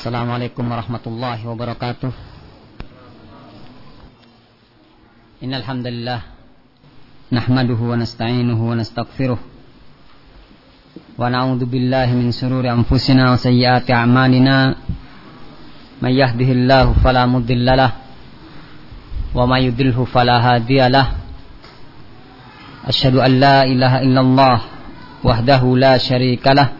Assalamualaikum warahmatullahi wabarakatuh. Innalhamdulillah Nahmaduhu wa nasta'inuhu wa nasta'gfiruh Wa na'udhu min sururi anfusina wa amalina. Man yahdihillahu Wa mayudilhu falahadiyalah Ashadu an la ilaha Wahdahu la sharika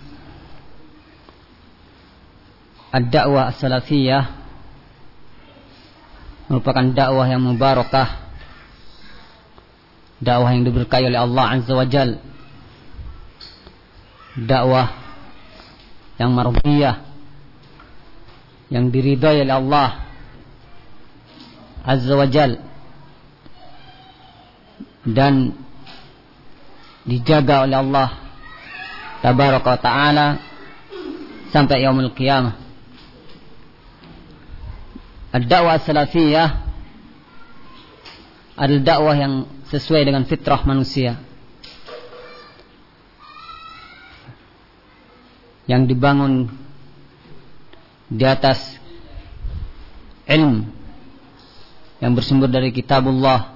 Ad-da'wah as-salafiyah merupakan dakwah yang mubarakah. Dakwah yang diberkahi oleh Allah Azza wa Jal. Dakwah yang mardiyah yang diridhai oleh Allah Azza wa Jal dan dijaga oleh Allah Tabaraka Ta'ala sampai yaumul qiyamah Ad-dakwah salafiyah adalah dakwah yang sesuai dengan fitrah manusia. Yang dibangun di atas ilmu yang bersumber dari kitabullah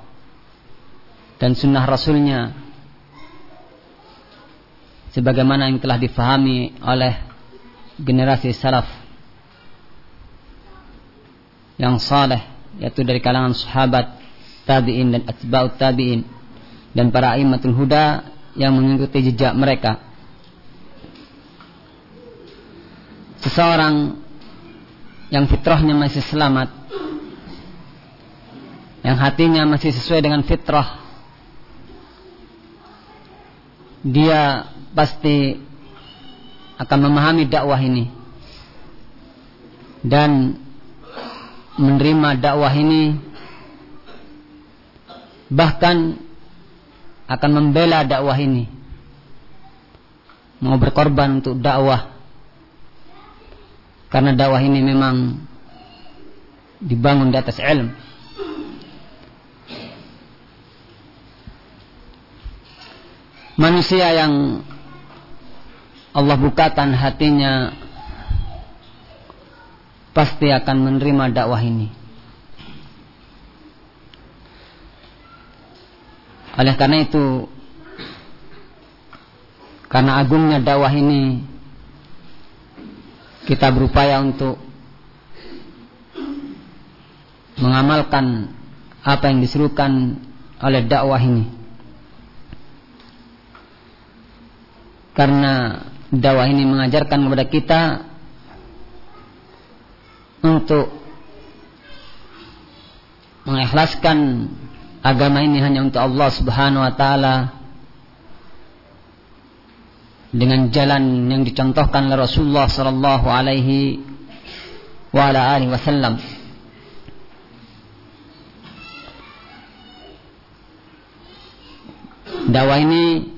dan sunnah rasulnya sebagaimana yang telah difahami oleh generasi salaf yang saleh yaitu dari kalangan sahabat tabi'in dan atba'ut tabi'in dan para imamatul huda yang mengikuti jejak mereka. Seseorang yang fitrahnya masih selamat yang hatinya masih sesuai dengan fitrah dia pasti akan memahami dakwah ini. Dan menerima dakwah ini bahkan akan membela dakwah ini. Mau berkorban untuk dakwah. Karena dakwah ini memang dibangun di atas ilmu. Manusia yang Allah bukakan hatinya pasti akan menerima dakwah ini. Oleh karena itu, karena agungnya dakwah ini, kita berupaya untuk mengamalkan apa yang disuruhkan oleh dakwah ini. Karena dakwah ini mengajarkan kepada kita untuk mengikhlaskan agama ini hanya untuk Allah Subhanahu wa taala dengan jalan yang dicontohkan oleh Rasulullah sallallahu alaihi wa ala alihi wasallam. Dakwah ini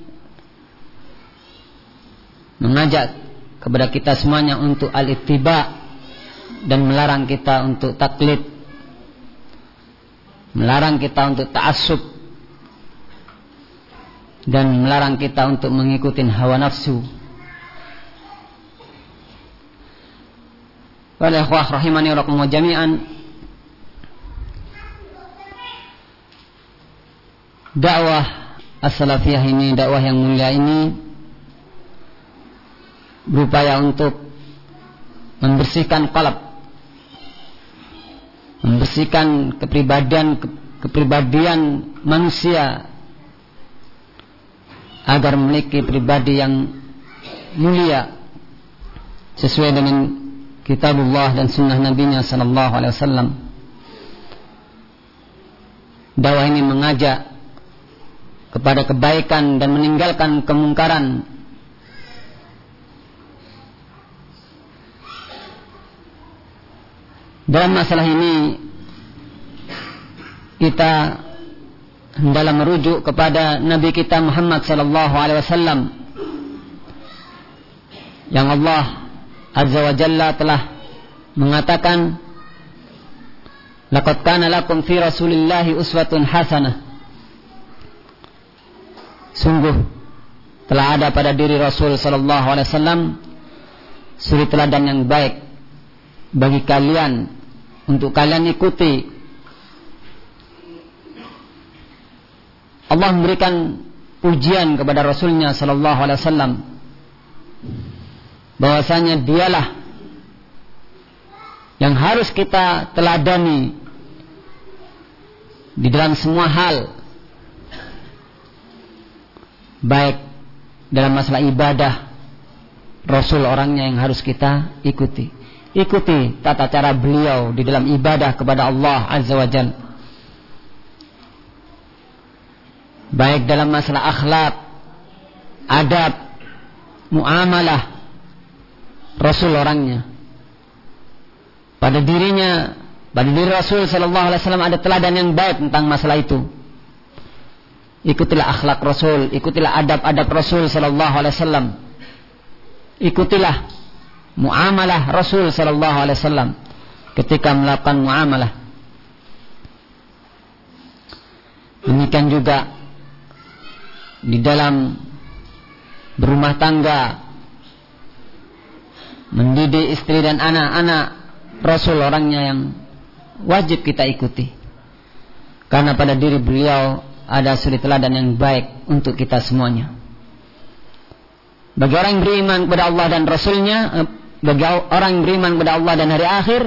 mengajak kepada kita semuanya untuk al-ittiba dan melarang kita untuk taklid melarang kita untuk ta'assub dan melarang kita untuk mengikuti hawa nafsu. Ikhwah rahimani jami'an. Dakwah as-salafiyah ini, dakwah yang mulia ini berupaya untuk membersihkan kalab membersihkan kepribadian kepribadian manusia agar memiliki pribadi yang mulia sesuai dengan kitabullah dan sunnah nabinya sallallahu alaihi wasallam. Dakwah ini mengajak kepada kebaikan dan meninggalkan kemungkaran dalam masalah ini kita dalam merujuk kepada Nabi kita Muhammad sallallahu alaihi wasallam yang Allah Azza wa Jalla telah mengatakan Laqad kana lakum fi Rasulillahi uswatun hasanah. Sungguh telah ada pada diri Rasul sallallahu alaihi wasallam suri teladan yang baik bagi kalian untuk kalian ikuti. Allah memberikan ujian kepada Rasulnya Sallallahu Alaihi Wasallam. Bahwasanya dialah yang harus kita teladani di dalam semua hal. Baik dalam masalah ibadah Rasul orangnya yang harus kita ikuti ikuti tata cara beliau di dalam ibadah kepada Allah Azza wa Jalla baik dalam masalah akhlak, adab, muamalah Rasul orangnya. Pada dirinya, pada diri Rasul Sallallahu Alaihi Wasallam ada teladan yang baik tentang masalah itu. Ikutilah akhlak Rasul, ikutilah adab-adab Rasul Sallallahu Alaihi Wasallam. Ikutilah muamalah Rasul Sallallahu Alaihi Wasallam ketika melakukan muamalah. Demikian juga di dalam berumah tangga mendidik istri dan anak-anak Rasul orangnya yang wajib kita ikuti karena pada diri beliau ada suri teladan yang baik untuk kita semuanya bagi orang yang beriman kepada Allah dan Rasulnya eh, bagi orang yang beriman kepada Allah dan hari akhir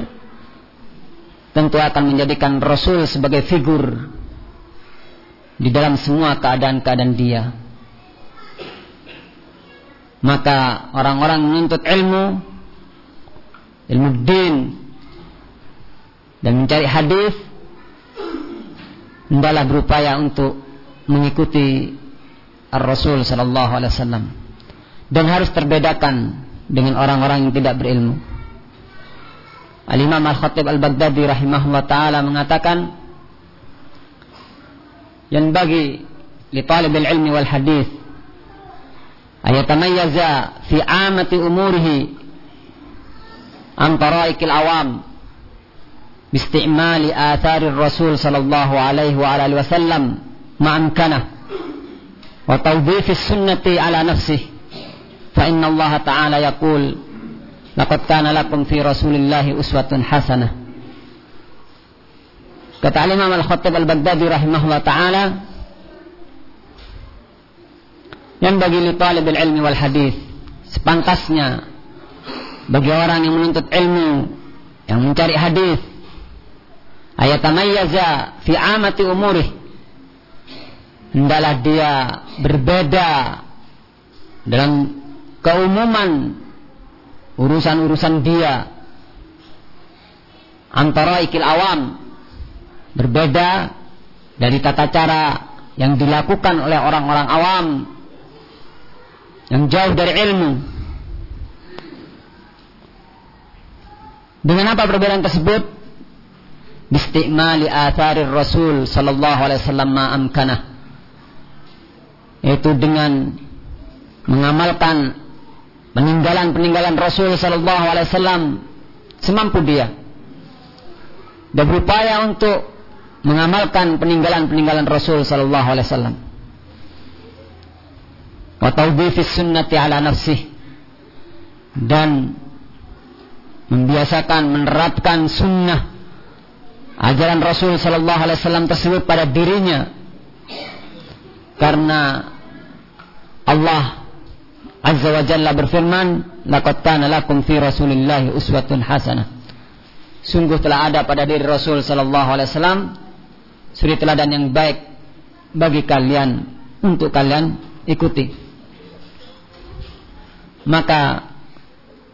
tentu akan menjadikan Rasul sebagai figur di dalam semua keadaan-keadaan dia. Maka orang-orang menuntut ilmu, ilmu din, dan mencari hadis, hendaklah berupaya untuk mengikuti Ar-Rasul Sallallahu Alaihi Wasallam dan harus terbedakan dengan orang-orang yang tidak berilmu. Al-Imam Al-Khatib Al-Baghdadi rahimahullah taala mengatakan ينبغي لطالب العلم والحديث أن يتميز في عامة أموره عن طرائق العوام باستعمال آثار الرسول صلى الله عليه وعلى آله وسلم مع أمكنه وتوظيف السنة على نفسه fa inna Allah taala yaqul laqad kana lakum fi rasulillahi uswatun hasanah kata Imam Al-Khatib Al-Baghdadi rahimahullah taala yang bagi li talibul ilmi wal hadis sepantasnya bagi orang yang menuntut ilmu yang mencari hadis ayatamayyaza fi amati umurih. Hendaklah dia berbeda dalam keumuman urusan-urusan dia antara ikil awam berbeda dari tata cara yang dilakukan oleh orang-orang awam yang jauh dari ilmu. Dengan apa perbedaan tersebut? Bistikmali atharir Rasul sallallahu alaihi wasallam ma amkanah. Yaitu dengan mengamalkan peninggalan-peninggalan Rasul sallallahu alaihi wasallam semampu dia. Dan berupaya untuk mengamalkan peninggalan-peninggalan Rasul sallallahu alaihi wasallam. Wa tawdhifis sunnati ala nafsih dan membiasakan menerapkan sunnah ajaran Rasul sallallahu alaihi wasallam tersebut pada dirinya karena Allah Azza wa Jalla berfirman laqad kana lakum fi Rasulillahi uswatun hasanah. Sungguh telah ada pada diri Rasul sallallahu alaihi wasallam suri teladan yang baik bagi kalian untuk kalian ikuti. Maka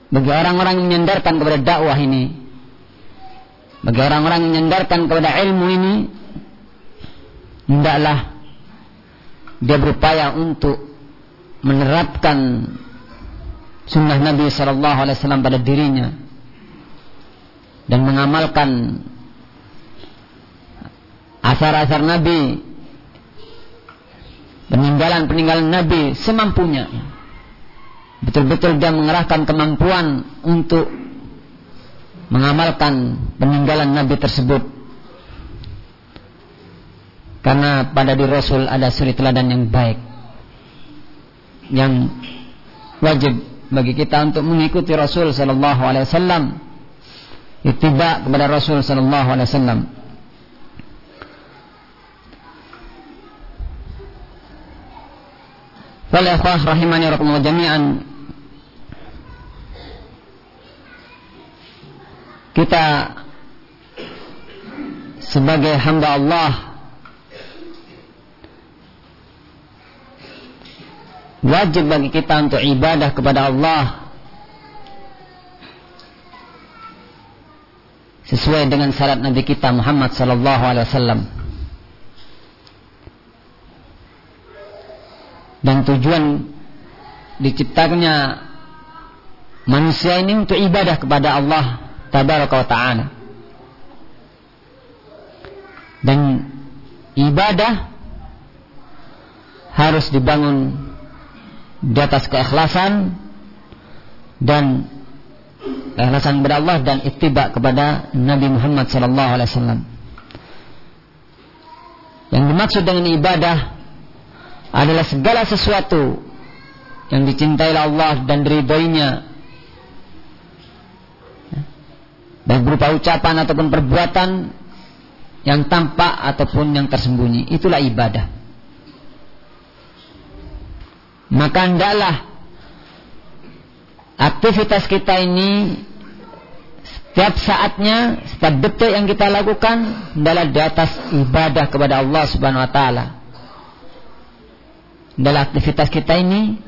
bagi orang-orang yang menyandarkan kepada dakwah ini bagi orang-orang yang menyandarkan kepada ilmu ini hendaklah dia berupaya untuk menerapkan sunnah Nabi Shallallahu Alaihi Wasallam pada dirinya dan mengamalkan asar-asar Nabi peninggalan-peninggalan Nabi semampunya. Betul-betul dia mengerahkan kemampuan untuk mengamalkan peninggalan Nabi tersebut. Karena pada diri Rasul ada suri teladan yang baik yang wajib bagi kita untuk mengikuti Rasul sallallahu alaihi wasallam. Ittiba kepada Rasul sallallahu alaihi wasallam. Fal ikhwah rahimani rahimakumullah jami'an. Kita sebagai hamba Allah wajib bagi kita untuk ibadah kepada Allah sesuai dengan syarat Nabi kita Muhammad sallallahu alaihi wasallam. Dan tujuan diciptakannya manusia ini untuk ibadah kepada Allah tabaraka wa taala. Dan ibadah harus dibangun di atas keikhlasan dan keikhlasan kepada Allah dan ittiba kepada Nabi Muhammad wasallam. Yang dimaksud dengan ibadah adalah segala sesuatu yang dicintai Allah dan diridhoinya. Baik berupa ucapan ataupun perbuatan yang tampak ataupun yang tersembunyi. Itulah ibadah maka hendaklah aktivitas kita ini setiap saatnya, setiap detik yang kita lakukan adalah di atas ibadah kepada Allah Subhanahu wa taala. Dalam aktivitas kita ini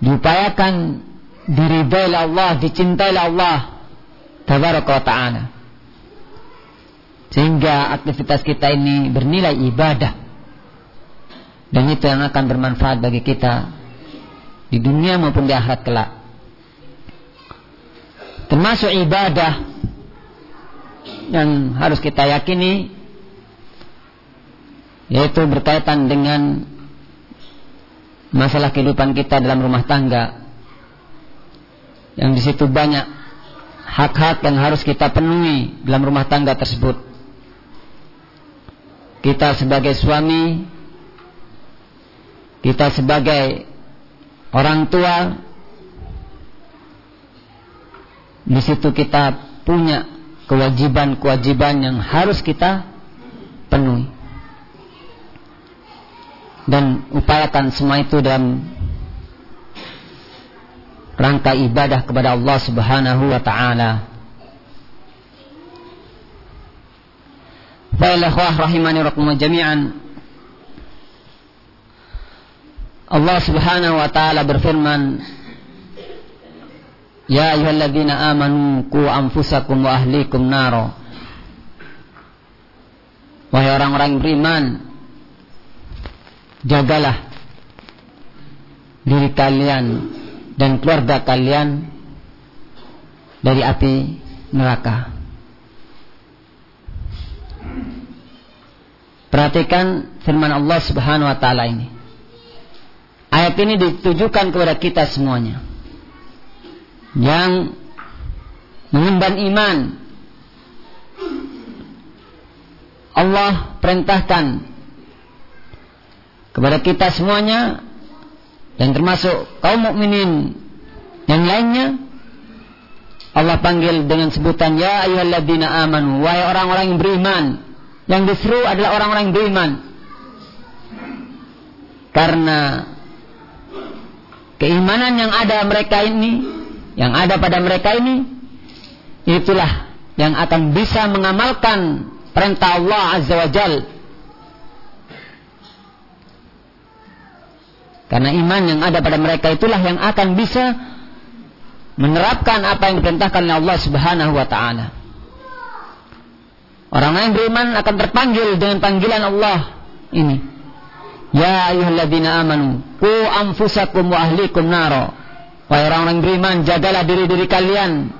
diupayakan diridhai Allah, dicintai Allah tabaraka wa taala. Sehingga aktivitas kita ini bernilai ibadah dan itu yang akan bermanfaat bagi kita di dunia maupun di akhirat kelak. Termasuk ibadah yang harus kita yakini yaitu berkaitan dengan masalah kehidupan kita dalam rumah tangga. Yang di situ banyak hak-hak yang harus kita penuhi dalam rumah tangga tersebut. Kita sebagai suami kita sebagai orang tua di situ kita punya kewajiban-kewajiban yang harus kita penuhi dan upayakan semua itu dalam rangka ibadah kepada Allah Subhanahu wa taala. Fa rahimani rahimakumullah jami'an Allah Subhanahu wa taala berfirman Ya ayyuhalladzina amanu qu anfusakum wa ahlikum naro Wahai orang-orang beriman jagalah diri kalian dan keluarga kalian dari api neraka. Perhatikan firman Allah Subhanahu wa taala ini. Ayat ini ditujukan kepada kita semuanya. Yang mengemban iman. Allah perintahkan kepada kita semuanya dan termasuk kaum mukminin yang lainnya Allah panggil dengan sebutan ya ayyuhalladzina amanu wahai orang-orang yang beriman. Yang diseru adalah orang-orang yang beriman. Karena keimanan yang ada mereka ini yang ada pada mereka ini itulah yang akan bisa mengamalkan perintah Allah Azza wa Jal karena iman yang ada pada mereka itulah yang akan bisa menerapkan apa yang diperintahkan oleh Allah Subhanahu wa taala. Orang yang beriman akan terpanggil dengan panggilan Allah ini. Ya ayyuhalladzina amanu qu anfusakum wa ahlikum naro. Wahai orang-orang beriman, jagalah diri-diri kalian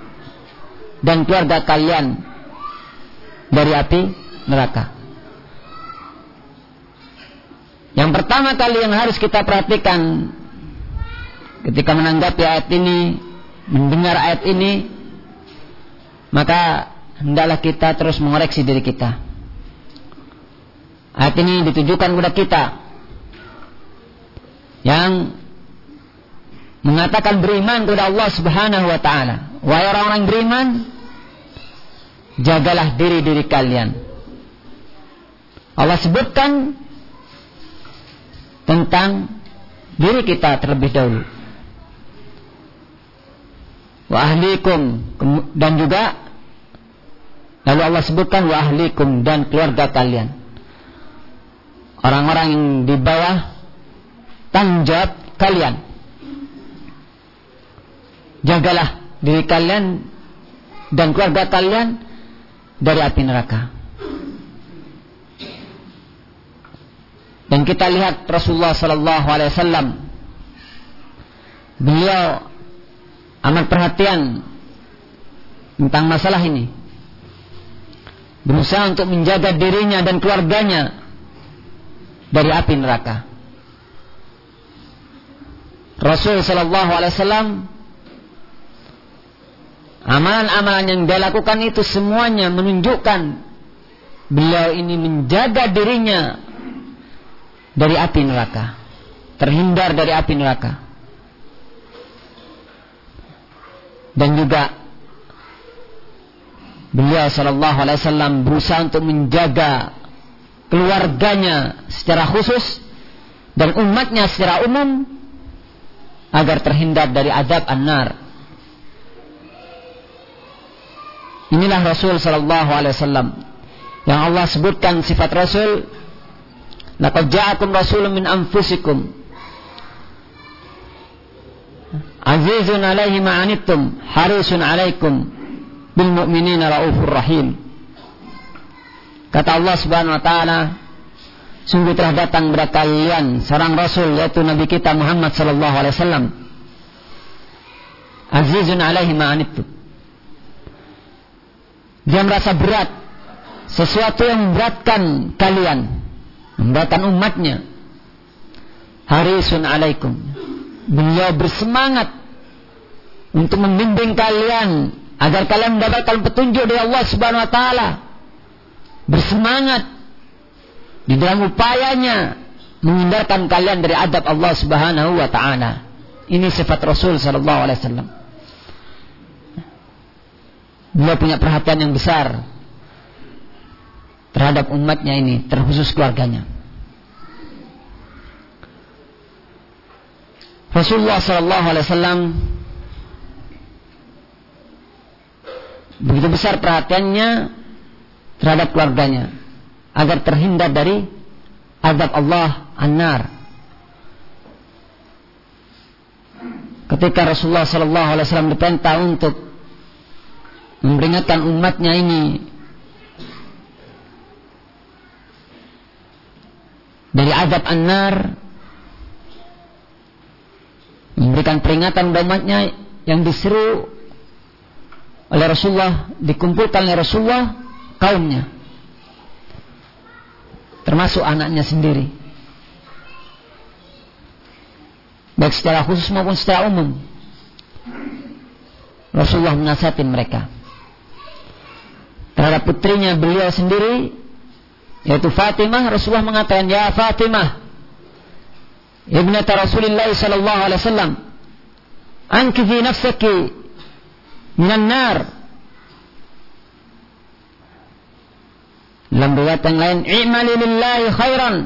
dan keluarga kalian dari api neraka. Yang pertama kali yang harus kita perhatikan ketika menanggapi ayat ini, mendengar ayat ini, maka hendaklah kita terus mengoreksi diri kita. Ayat ini ditujukan kepada kita yang mengatakan beriman kepada Allah Subhanahu wa taala. Wahai orang-orang beriman, jagalah diri-diri kalian. Allah sebutkan tentang diri kita terlebih dahulu. Wa ahlikum dan juga lalu Allah sebutkan wa ahlikum dan keluarga kalian. Orang-orang yang di bawah tanggung jawab kalian. Jagalah diri kalian dan keluarga kalian dari api neraka. Dan kita lihat Rasulullah Sallallahu Alaihi Wasallam, beliau amat perhatian tentang masalah ini, berusaha untuk menjaga dirinya dan keluarganya dari api neraka. Rasul Sallallahu Alaihi Wasallam Amalan-amalan yang dia lakukan itu semuanya menunjukkan beliau ini menjaga dirinya dari api neraka, terhindar dari api neraka. Dan juga beliau sallallahu alaihi wasallam berusaha untuk menjaga keluarganya secara khusus dan umatnya secara umum agar terhindar dari azab an-nar. Inilah Rasul sallallahu alaihi wasallam yang Allah sebutkan sifat Rasul laqad ja'akum rasulun min anfusikum azizun alaihi ma'anittum harisun alaikum bil mu'minina raufur rahim. Kata Allah Subhanahu wa taala sungguh telah datang kepada kalian seorang rasul yaitu nabi kita Muhammad sallallahu alaihi wasallam. Azizun alaihi ma'anittum dia merasa berat. Sesuatu yang memberatkan kalian. Memberatkan umatnya. Harisun alaikum. Beliau bersemangat untuk membimbing kalian agar kalian mendapatkan petunjuk dari Allah Subhanahu wa taala. Bersemangat di dalam upayanya menghindarkan kalian dari adab Allah Subhanahu wa taala. Ini sifat Rasul sallallahu alaihi wasallam. Beliau punya perhatian yang besar terhadap umatnya ini, terkhusus keluarganya. Rasulullah Sallallahu Alaihi Wasallam begitu besar perhatiannya terhadap keluarganya agar terhindar dari adab Allah an-nar. Ketika Rasulullah Sallallahu Alaihi Wasallam diperintah untuk memperingatkan umatnya ini dari azab an-nar memberikan peringatan umatnya yang diseru oleh Rasulullah dikumpulkan oleh Rasulullah kaumnya termasuk anaknya sendiri. Baik secara khusus maupun secara umum. Rasulullah menasihatin mereka. Terhadap putrinya beliau sendiri yaitu Fatimah Rasulullah mengatakan ya Fatimah ibnata Rasulullah sallallahu alaihi wasallam ankifi nafsaki minan nar dalam riwayat yang lain i'mali lillahi khairan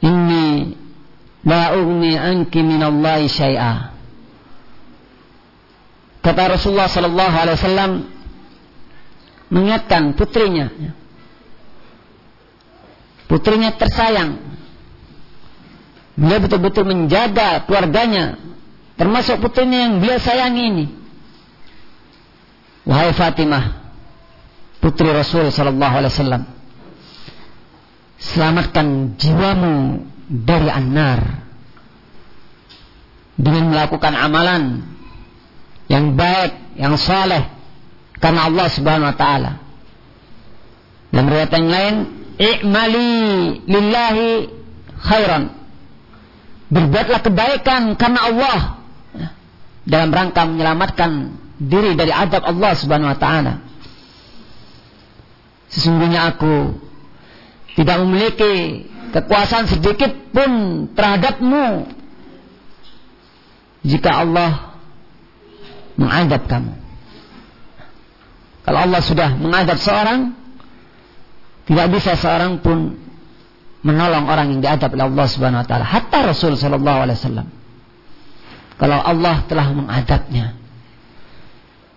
inni la ugni anki minallahi syai'a kata Rasulullah sallallahu alaihi wasallam mengingatkan putrinya. Putrinya tersayang. Beliau betul-betul menjaga keluarganya. Termasuk putrinya yang beliau sayangi ini. Wahai Fatimah, putri Rasul Sallallahu Alaihi Wasallam, selamatkan jiwamu dari anar dengan melakukan amalan yang baik, yang saleh, karena Allah Subhanahu wa taala. Dan riwayat yang lain, "I'mali lillahi khairan." Berbuatlah kebaikan karena Allah dalam rangka menyelamatkan diri dari adab Allah Subhanahu wa taala. Sesungguhnya aku tidak memiliki kekuasaan sedikit pun terhadapmu jika Allah mengadab kamu. Kalau Allah sudah mengadab seorang, tidak bisa seorang pun menolong orang yang diadab oleh Allah Subhanahu wa taala. Hatta Rasul sallallahu alaihi wasallam. Kalau Allah telah mengadabnya.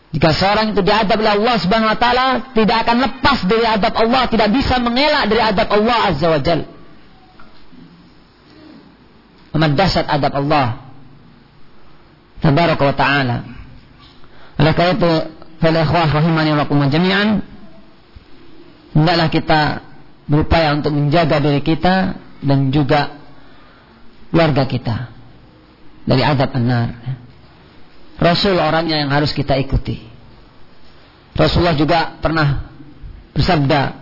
Jika seorang itu diadab oleh Allah Subhanahu wa taala, tidak akan lepas dari adab Allah, tidak bisa mengelak dari adab Allah Azza wa Jalla. Amat dahsyat adab Allah. Tabaraka wa ta'ala. Oleh karena itu Falakhwah rahimani wa jami'an Hendaklah kita berupaya untuk menjaga diri kita dan juga keluarga kita dari adab benar. Rasul orangnya yang harus kita ikuti. Rasulullah juga pernah bersabda,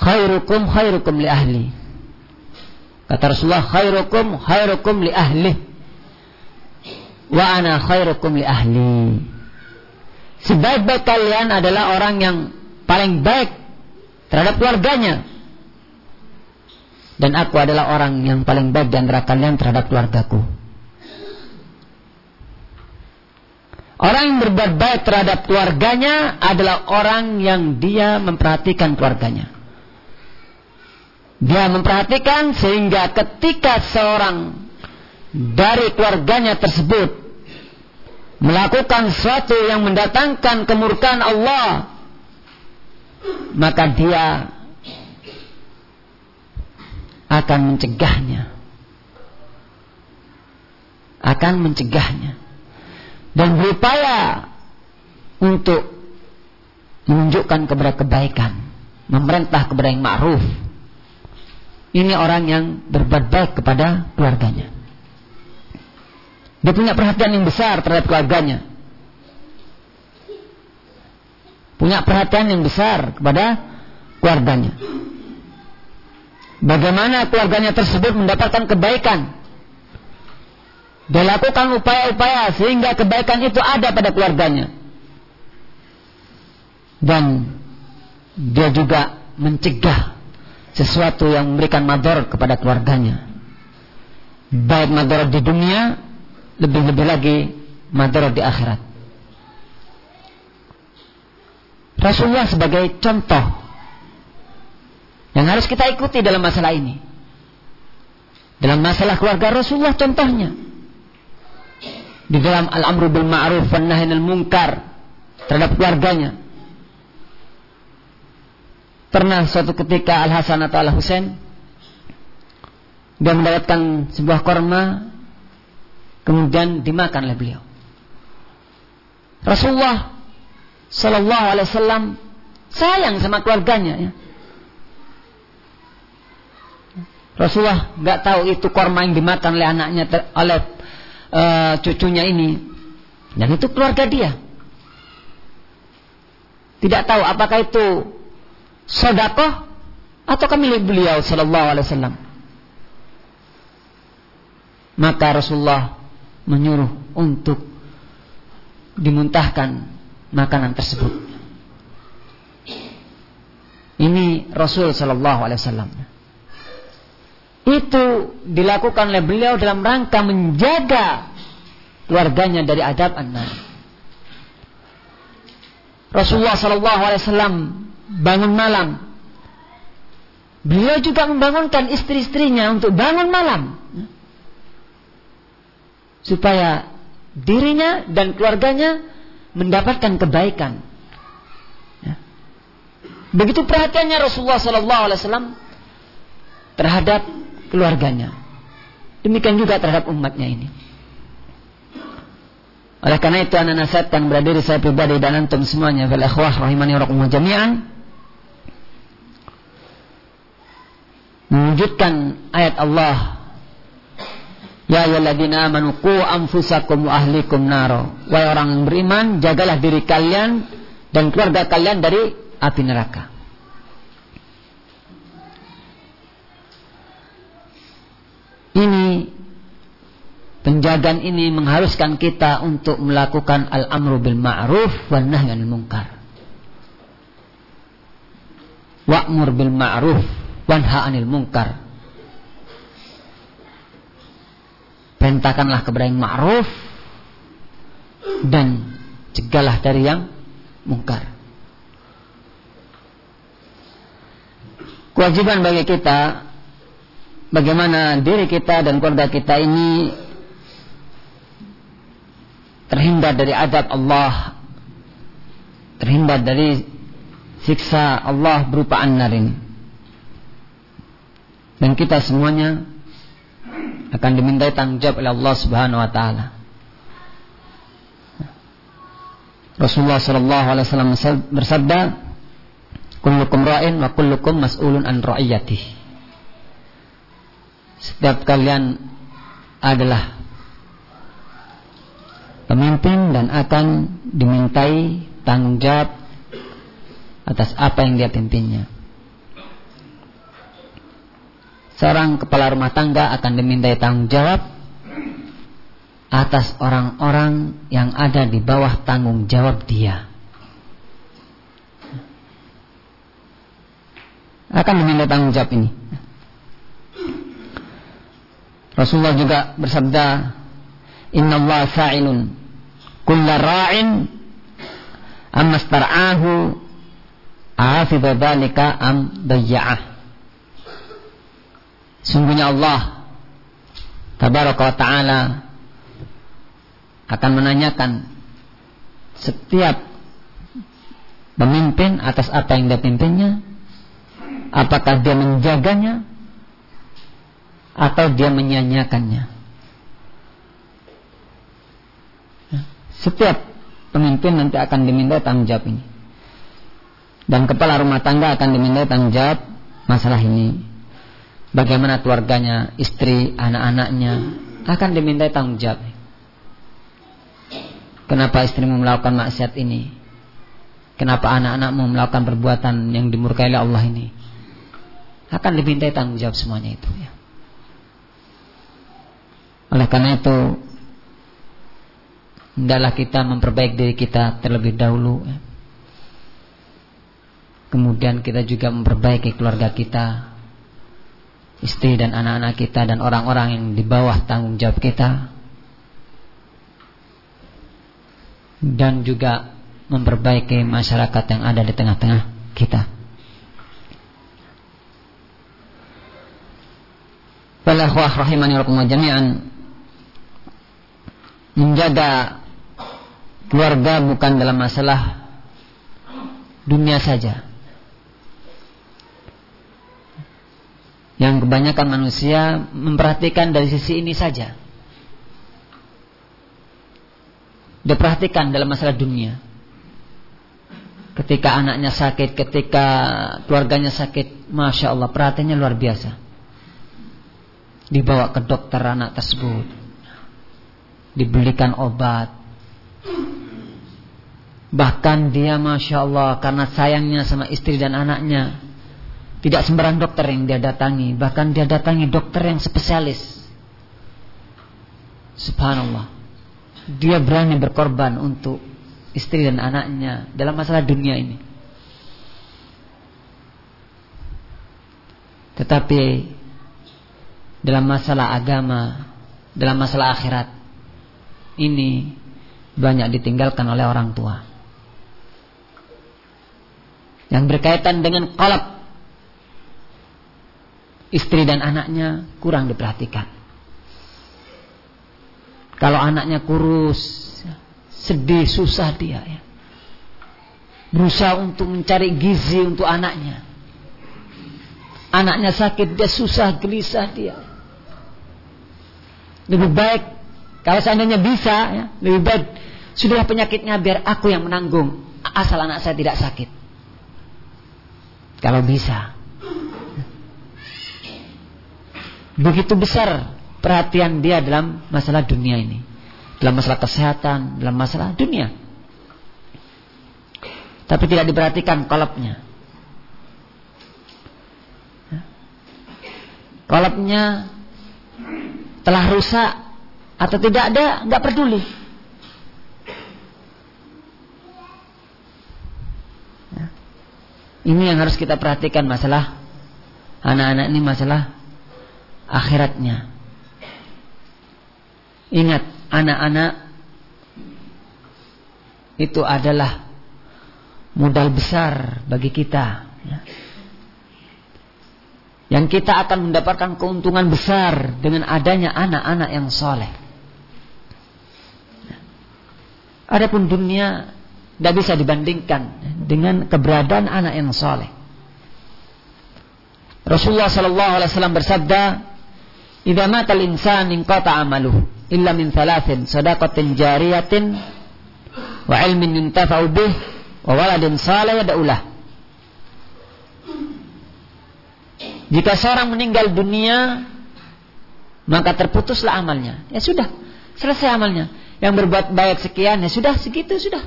"Khairukum khairukum li ahli." Kata Rasulullah, "Khairukum khairukum li ahli." Wa ana khairukum li ahli. Sebaik-baik kalian adalah orang yang paling baik terhadap keluarganya. Dan aku adalah orang yang paling baik di antara kalian terhadap keluargaku. Orang yang berbuat baik terhadap keluarganya adalah orang yang dia memperhatikan keluarganya. Dia memperhatikan sehingga ketika seorang dari keluarganya tersebut melakukan sesuatu yang mendatangkan kemurkaan Allah maka dia akan mencegahnya akan mencegahnya dan berupaya untuk menunjukkan kepada kebaikan memerintah kepada yang ma'ruf ini orang yang berbuat baik kepada keluarganya dia punya perhatian yang besar terhadap keluarganya. Punya perhatian yang besar kepada keluarganya. Bagaimana keluarganya tersebut mendapatkan kebaikan. Dia lakukan upaya-upaya sehingga kebaikan itu ada pada keluarganya. Dan dia juga mencegah sesuatu yang memberikan mador kepada keluarganya. Baik mador di dunia lebih-lebih lagi madarat di akhirat. Rasulullah sebagai contoh yang harus kita ikuti dalam masalah ini. Dalam masalah keluarga Rasulullah contohnya. Di dalam al-amru bil ma'ruf wan nahi munkar terhadap keluarganya. Pernah suatu ketika Al Hasan atau Al Husain dia mendapatkan sebuah korma kemudian dimakan oleh beliau. Rasulullah Sallallahu Alaihi Wasallam sayang sama keluarganya. Ya. Rasulullah nggak tahu itu korma yang dimakan oleh anaknya oleh uh, cucunya ini dan itu keluarga dia. Tidak tahu apakah itu sodakoh atau milik beliau Sallallahu Alaihi Wasallam. Maka Rasulullah menyuruh untuk dimuntahkan makanan tersebut. Rasul Shallallahu Alaihi Wasallam. Itu dilakukan oleh beliau dalam rangka menjaga keluarganya dari adab an Rasulullah Shallallahu Alaihi Wasallam bangun malam. Beliau juga membangunkan istri-istrinya untuk bangun malam supaya dirinya dan keluarganya mendapatkan kebaikan. Ya. Begitu perhatiannya Rasulullah Sallallahu Alaihi Wasallam terhadap keluarganya. Demikian juga terhadap umatnya ini. Oleh karena itu anak nasihatkan berdiri saya pribadi dan antum semuanya fil ikhwah rahimani wa jami'an mewujudkan ayat Allah Ya ayyuhalladzina amanu qu anfusakum wa ahlikum naro. Wahai orang yang beriman, jagalah diri kalian dan keluarga kalian dari api neraka. Ini penjagaan ini mengharuskan kita untuk melakukan al-amru bil ma'ruf wan nahyi anil munkar. Wa'mur bil ma'ruf wanha anil munkar perintahkanlah kepada yang ma'ruf dan cegahlah dari yang mungkar. Kewajiban bagi kita bagaimana diri kita dan keluarga kita ini terhindar dari adab Allah, terhindar dari siksa Allah berupa an-narin. Dan kita semuanya akan dimintai tanggung jawab oleh Allah Subhanahu wa taala. Rasulullah sallallahu alaihi wasallam bersabda, "Kullukum ra'in wa kullukum mas'ulun an ra'iyati." Setiap kalian adalah pemimpin dan akan dimintai tanggung jawab atas apa yang dia pimpinnya seorang kepala rumah tangga akan dimintai tanggung jawab atas orang-orang yang ada di bawah tanggung jawab dia. Akan diminta tanggung jawab ini. Rasulullah juga bersabda, Inna Allah sa'ilun kulla ra'in amma star'ahu afidha dhalika am dayya'ah. Sungguhnya Allah Tabaraka wa ta'ala akan menanyakan setiap pemimpin atas apa yang dia pimpinnya apakah dia menjaganya atau dia menyanyiakannya setiap pemimpin nanti akan diminta tanggung jawab ini dan kepala rumah tangga akan diminta tanggung jawab masalah ini bagaimana keluarganya, istri, anak-anaknya akan diminta tanggung jawab. Kenapa istrimu melakukan maksiat ini? Kenapa anak-anakmu melakukan perbuatan yang dimurkai oleh Allah ini? Akan diminta tanggung jawab semuanya itu ya. Oleh karena itu hendaklah kita memperbaiki diri kita terlebih dahulu ya. Kemudian kita juga memperbaiki keluarga kita istri dan anak-anak kita dan orang-orang yang di bawah tanggung jawab kita dan juga memperbaiki masyarakat yang ada di tengah-tengah kita. Wal akhwah rahimani jami'an menjaga keluarga bukan dalam masalah dunia saja yang kebanyakan manusia memperhatikan dari sisi ini saja. Diperhatikan dalam masalah dunia. Ketika anaknya sakit, ketika keluarganya sakit, masya Allah perhatiannya luar biasa. Dibawa ke dokter anak tersebut, dibelikan obat. Bahkan dia masya Allah karena sayangnya sama istri dan anaknya, tidak sembarang dokter yang dia datangi, bahkan dia datangi dokter yang spesialis. Subhanallah. Dia berani berkorban untuk istri dan anaknya dalam masalah dunia ini. Tetapi dalam masalah agama, dalam masalah akhirat ini banyak ditinggalkan oleh orang tua. Yang berkaitan dengan kolab istri dan anaknya kurang diperhatikan. Kalau anaknya kurus, sedih, susah dia ya. Berusaha untuk mencari gizi untuk anaknya. Anaknya sakit, dia susah, gelisah dia. Lebih baik kalau seandainya bisa ya, lebih baik sudahlah penyakitnya biar aku yang menanggung asal anak saya tidak sakit. Kalau bisa. Begitu besar perhatian dia dalam masalah dunia ini. Dalam masalah kesehatan, dalam masalah dunia. Tapi tidak diperhatikan kolapnya. Kolapnya telah rusak atau tidak ada, nggak peduli. Ya. Ini yang harus kita perhatikan masalah anak-anak ini masalah akhiratnya. Ingat, anak-anak itu adalah modal besar bagi kita. Ya yang kita akan mendapatkan keuntungan besar dengan adanya anak-anak yang soleh. Adapun dunia tidak bisa dibandingkan dengan keberadaan anak yang soleh. Rasulullah Sallallahu Alaihi Wasallam bersabda, "Idza mata al-insan inqata amaluhu illa min thalathin sadaqatin jariyatin wa ilmin yuntafa'u bih wa waladin salih yad'ulah." Jika seorang meninggal dunia, maka terputuslah amalnya. Ya sudah, selesai amalnya. Yang berbuat baik sekian, ya sudah segitu sudah.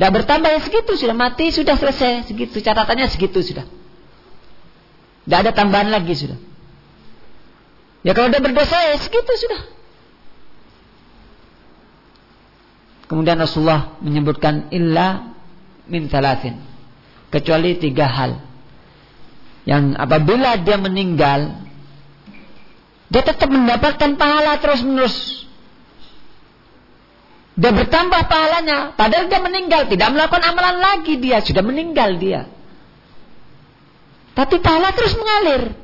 Tidak bertambah ya segitu sudah mati sudah selesai segitu catatannya segitu sudah. Tidak ada tambahan lagi sudah. Ya kalau dia berdosa ya segitu sudah. Kemudian Rasulullah menyebutkan illa min talatin. Kecuali tiga hal yang apabila dia meninggal dia tetap mendapatkan pahala terus menerus dia bertambah pahalanya. Padahal dia meninggal tidak melakukan amalan lagi dia. Sudah meninggal dia. Tapi pahala terus mengalir.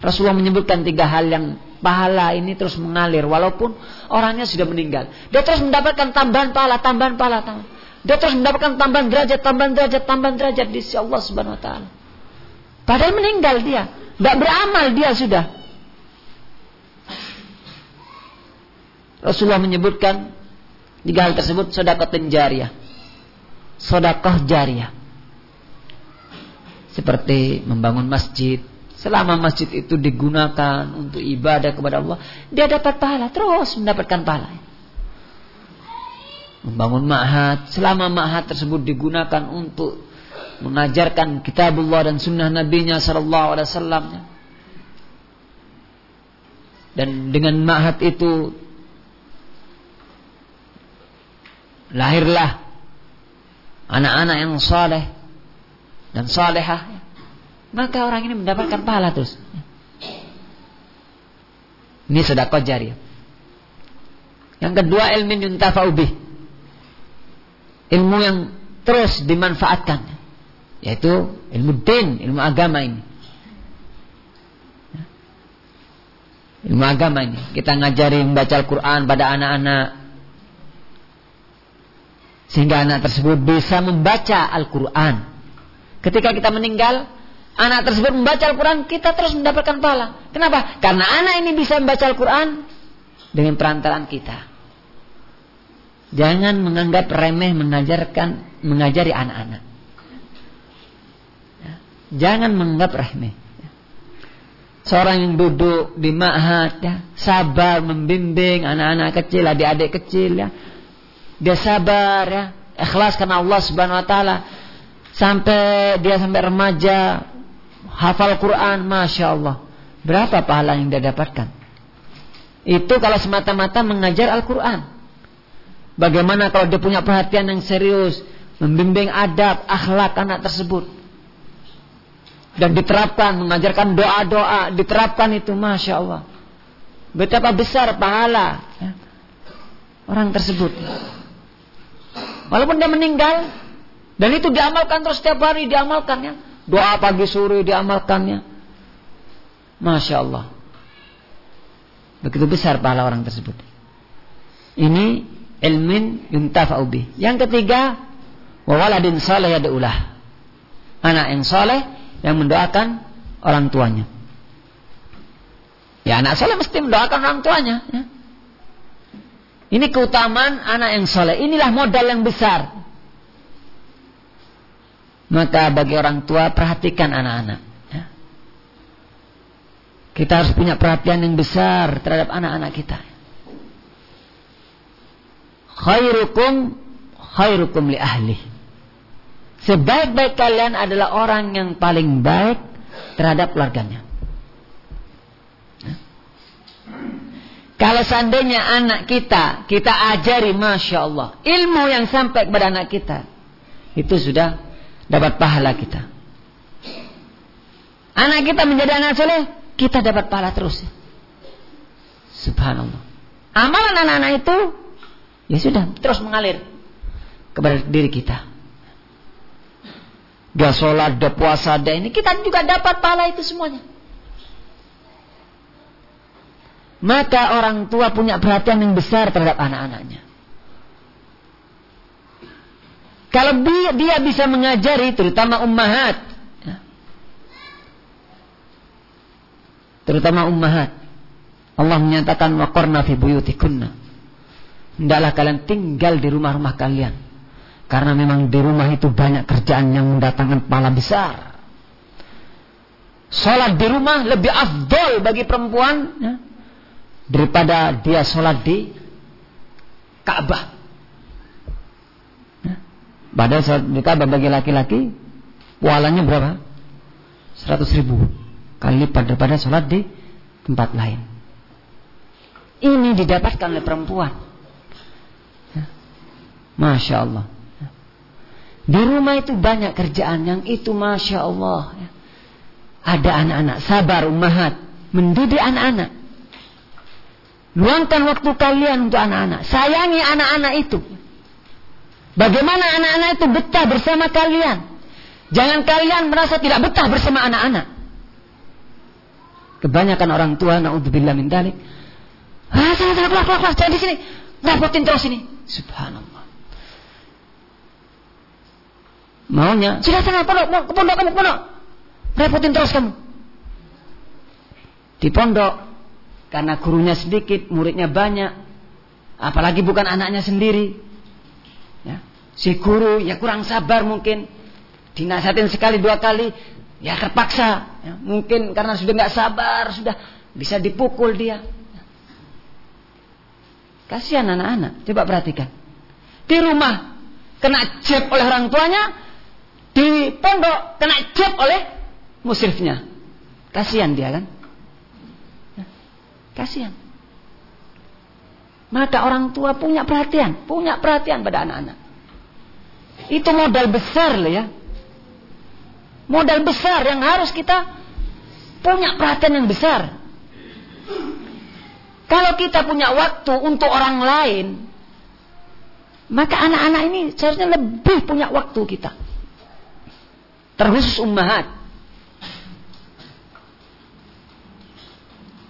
Rasulullah menyebutkan tiga hal yang pahala ini terus mengalir walaupun orangnya sudah meninggal. Dia terus mendapatkan tambahan pahala tambahan pahala tambahan. Dia terus mendapatkan tambahan derajat, tambahan derajat, tambahan derajat di sisi Allah Subhanahu wa taala. Padahal meninggal dia, tidak beramal dia sudah. Rasulullah menyebutkan tiga hal tersebut sedekah jariah. Sedekah jariah. Seperti membangun masjid, selama masjid itu digunakan untuk ibadah kepada Allah, dia dapat pahala, terus mendapatkan pahala membangun ma'had selama ma'had tersebut digunakan untuk mengajarkan kitabullah dan sunnah nabinya sallallahu alaihi wasallam. Dan dengan ma'had itu lahirlah anak-anak yang saleh dan salehah. Maka orang ini mendapatkan pahala terus. Ini sedekah jariah. Yang kedua ilmin ilmu yang terus dimanfaatkan yaitu ilmu din, ilmu agama ini. Ilmu agama ini kita ngajari membaca Al-Qur'an pada anak-anak sehingga anak tersebut bisa membaca Al-Qur'an. Ketika kita meninggal, anak tersebut membaca Al-Qur'an, kita terus mendapatkan pahala. Kenapa? Karena anak ini bisa membaca Al-Qur'an dengan perantaraan kita. Jangan menganggap remeh mengajarkan mengajari anak-anak. Jangan menganggap remeh. Seorang yang duduk di ma'had ya, sabar membimbing anak-anak kecil, adik-adik kecil ya. Dia sabar ya, ikhlas karena Allah Subhanahu wa taala. Sampai dia sampai remaja hafal Quran, Masya Allah. Berapa pahala yang dia dapatkan? Itu kalau semata-mata mengajar Al-Quran. Bagaimana kalau dia punya perhatian yang serius, membimbing adab, akhlak anak tersebut. Dan diterapkan, mengajarkan doa-doa, diterapkan itu, Masya Allah. Betapa besar pahala ya, orang tersebut. Walaupun dia meninggal, dan itu diamalkan terus setiap hari, diamalkannya. Doa pagi sore diamalkannya. Masya Allah. Begitu besar pahala orang tersebut. Ini ilmin yuntafa'u. Yang ketiga, wa waladin saleh yad'ulah. Anak yang saleh yang mendoakan orang tuanya. Ya anak saleh mesti mendoakan orang tuanya. Ya. Ini keutamaan anak yang soleh. Inilah modal yang besar. Maka bagi orang tua perhatikan anak-anak. Ya. Kita harus punya perhatian yang besar terhadap anak-anak kita khairukum khairukum li ahli. Sebaik-baik kalian adalah orang yang paling baik terhadap keluarganya. Kalau seandainya anak kita, kita ajari Masya Allah. Ilmu yang sampai kepada anak kita. Itu sudah dapat pahala kita. Anak kita menjadi anak soleh, kita dapat pahala terus. Subhanallah. Amalan anak-anak itu Ya sudah, terus mengalir kepada diri kita. Dia sholat, dia puasa, dia ini. Kita juga dapat pahala itu semuanya. Maka orang tua punya perhatian yang besar terhadap anak-anaknya. Kalau dia, dia bisa mengajari, terutama ummahat. Ya. Terutama ummahat. Allah menyatakan waqarna fi buyutikunna. Hendaklah kalian tinggal di rumah-rumah kalian. Karena memang di rumah itu banyak kerjaan yang mendatangkan pahala besar. Sholat di rumah lebih afdol bagi perempuan ya, daripada dia sholat di Ka'bah. Ya. Padahal sholat di Ka'bah bagi laki-laki walanya berapa? 100 ribu kali lipat daripada sholat di tempat lain. Ini didapatkan oleh perempuan. Masya Allah. Di rumah itu banyak kerjaan yang itu Masya Allah. Ada anak-anak sabar umahat. Mendidik anak-anak. Luangkan waktu kalian untuk anak-anak. Sayangi anak-anak itu. Bagaimana anak-anak itu betah bersama kalian. Jangan kalian merasa tidak betah bersama anak-anak. Kebanyakan orang tua, na'udzubillah min dalik. Ah, sana, sana, keluar, keluar, keluar, jangan di sini. Rapotin terus ini. Subhanallah. Maunya, sudah sana pondok, mau ke pondok kamu pondok. Repotin terus kamu. Di pondok, karena gurunya sedikit, muridnya banyak, apalagi bukan anaknya sendiri. Ya. Si guru ya kurang sabar mungkin, dinasihatin sekali dua kali, ya terpaksa. Ya. Mungkin karena sudah nggak sabar, sudah bisa dipukul dia. Kasihan anak-anak, coba perhatikan. Di rumah kena cep oleh orang tuanya, di pondok kena cep oleh musyrifnya. Kasihan dia kan? Kasihan. Maka orang tua punya perhatian, punya perhatian pada anak-anak. Itu modal besar loh ya. Modal besar yang harus kita punya perhatian yang besar. Kalau kita punya waktu untuk orang lain, maka anak-anak ini seharusnya lebih punya waktu kita terkhusus ummahat.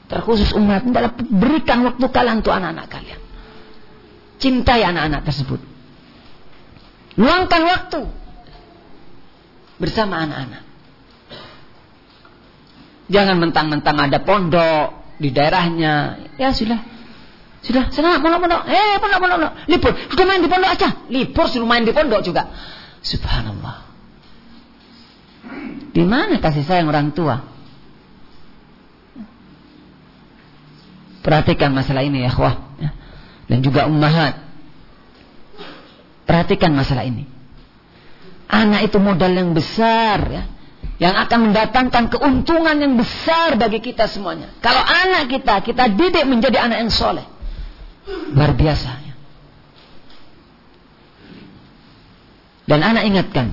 Terkhusus ummahat adalah berikan waktu kalian untuk anak-anak kalian. Cintai anak-anak tersebut. Luangkan waktu bersama anak-anak. Jangan mentang-mentang ada pondok di daerahnya. Ya sudah. Sudah sana pondok pondok eh pondok pondok libur. Sudah main di pondok aja. Libur suruh main di pondok juga. Subhanallah di mana kasih sayang orang tua? Perhatikan masalah ini ya, wah. Dan juga ummahat. Perhatikan masalah ini. Anak itu modal yang besar ya. Yang akan mendatangkan keuntungan yang besar bagi kita semuanya. Kalau anak kita, kita didik menjadi anak yang soleh. Luar biasa. Ya. Dan anak ingatkan,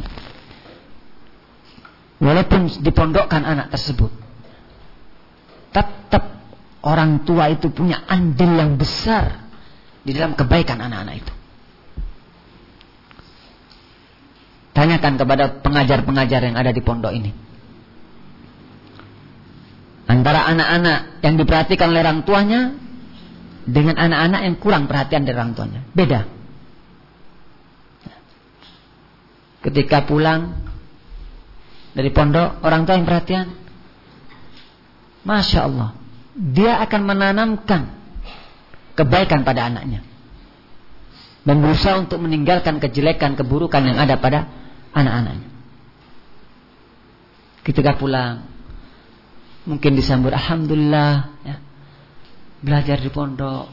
walaupun dipondokkan anak tersebut, tetap orang tua itu punya andil yang besar di dalam kebaikan anak-anak itu. Tanyakan kepada pengajar-pengajar yang ada di pondok ini. Antara anak-anak yang diperhatikan oleh orang tuanya dengan anak-anak yang kurang perhatian dari orang tuanya. Beda. Ketika pulang dari pondok, orang tua yang perhatian. Masya Allah. Dia akan menanamkan kebaikan pada anaknya. Dan berusaha untuk meninggalkan kejelekan, keburukan yang ada pada anak-anaknya. Ketika pulang, mungkin disambut Alhamdulillah, ya. belajar di pondok,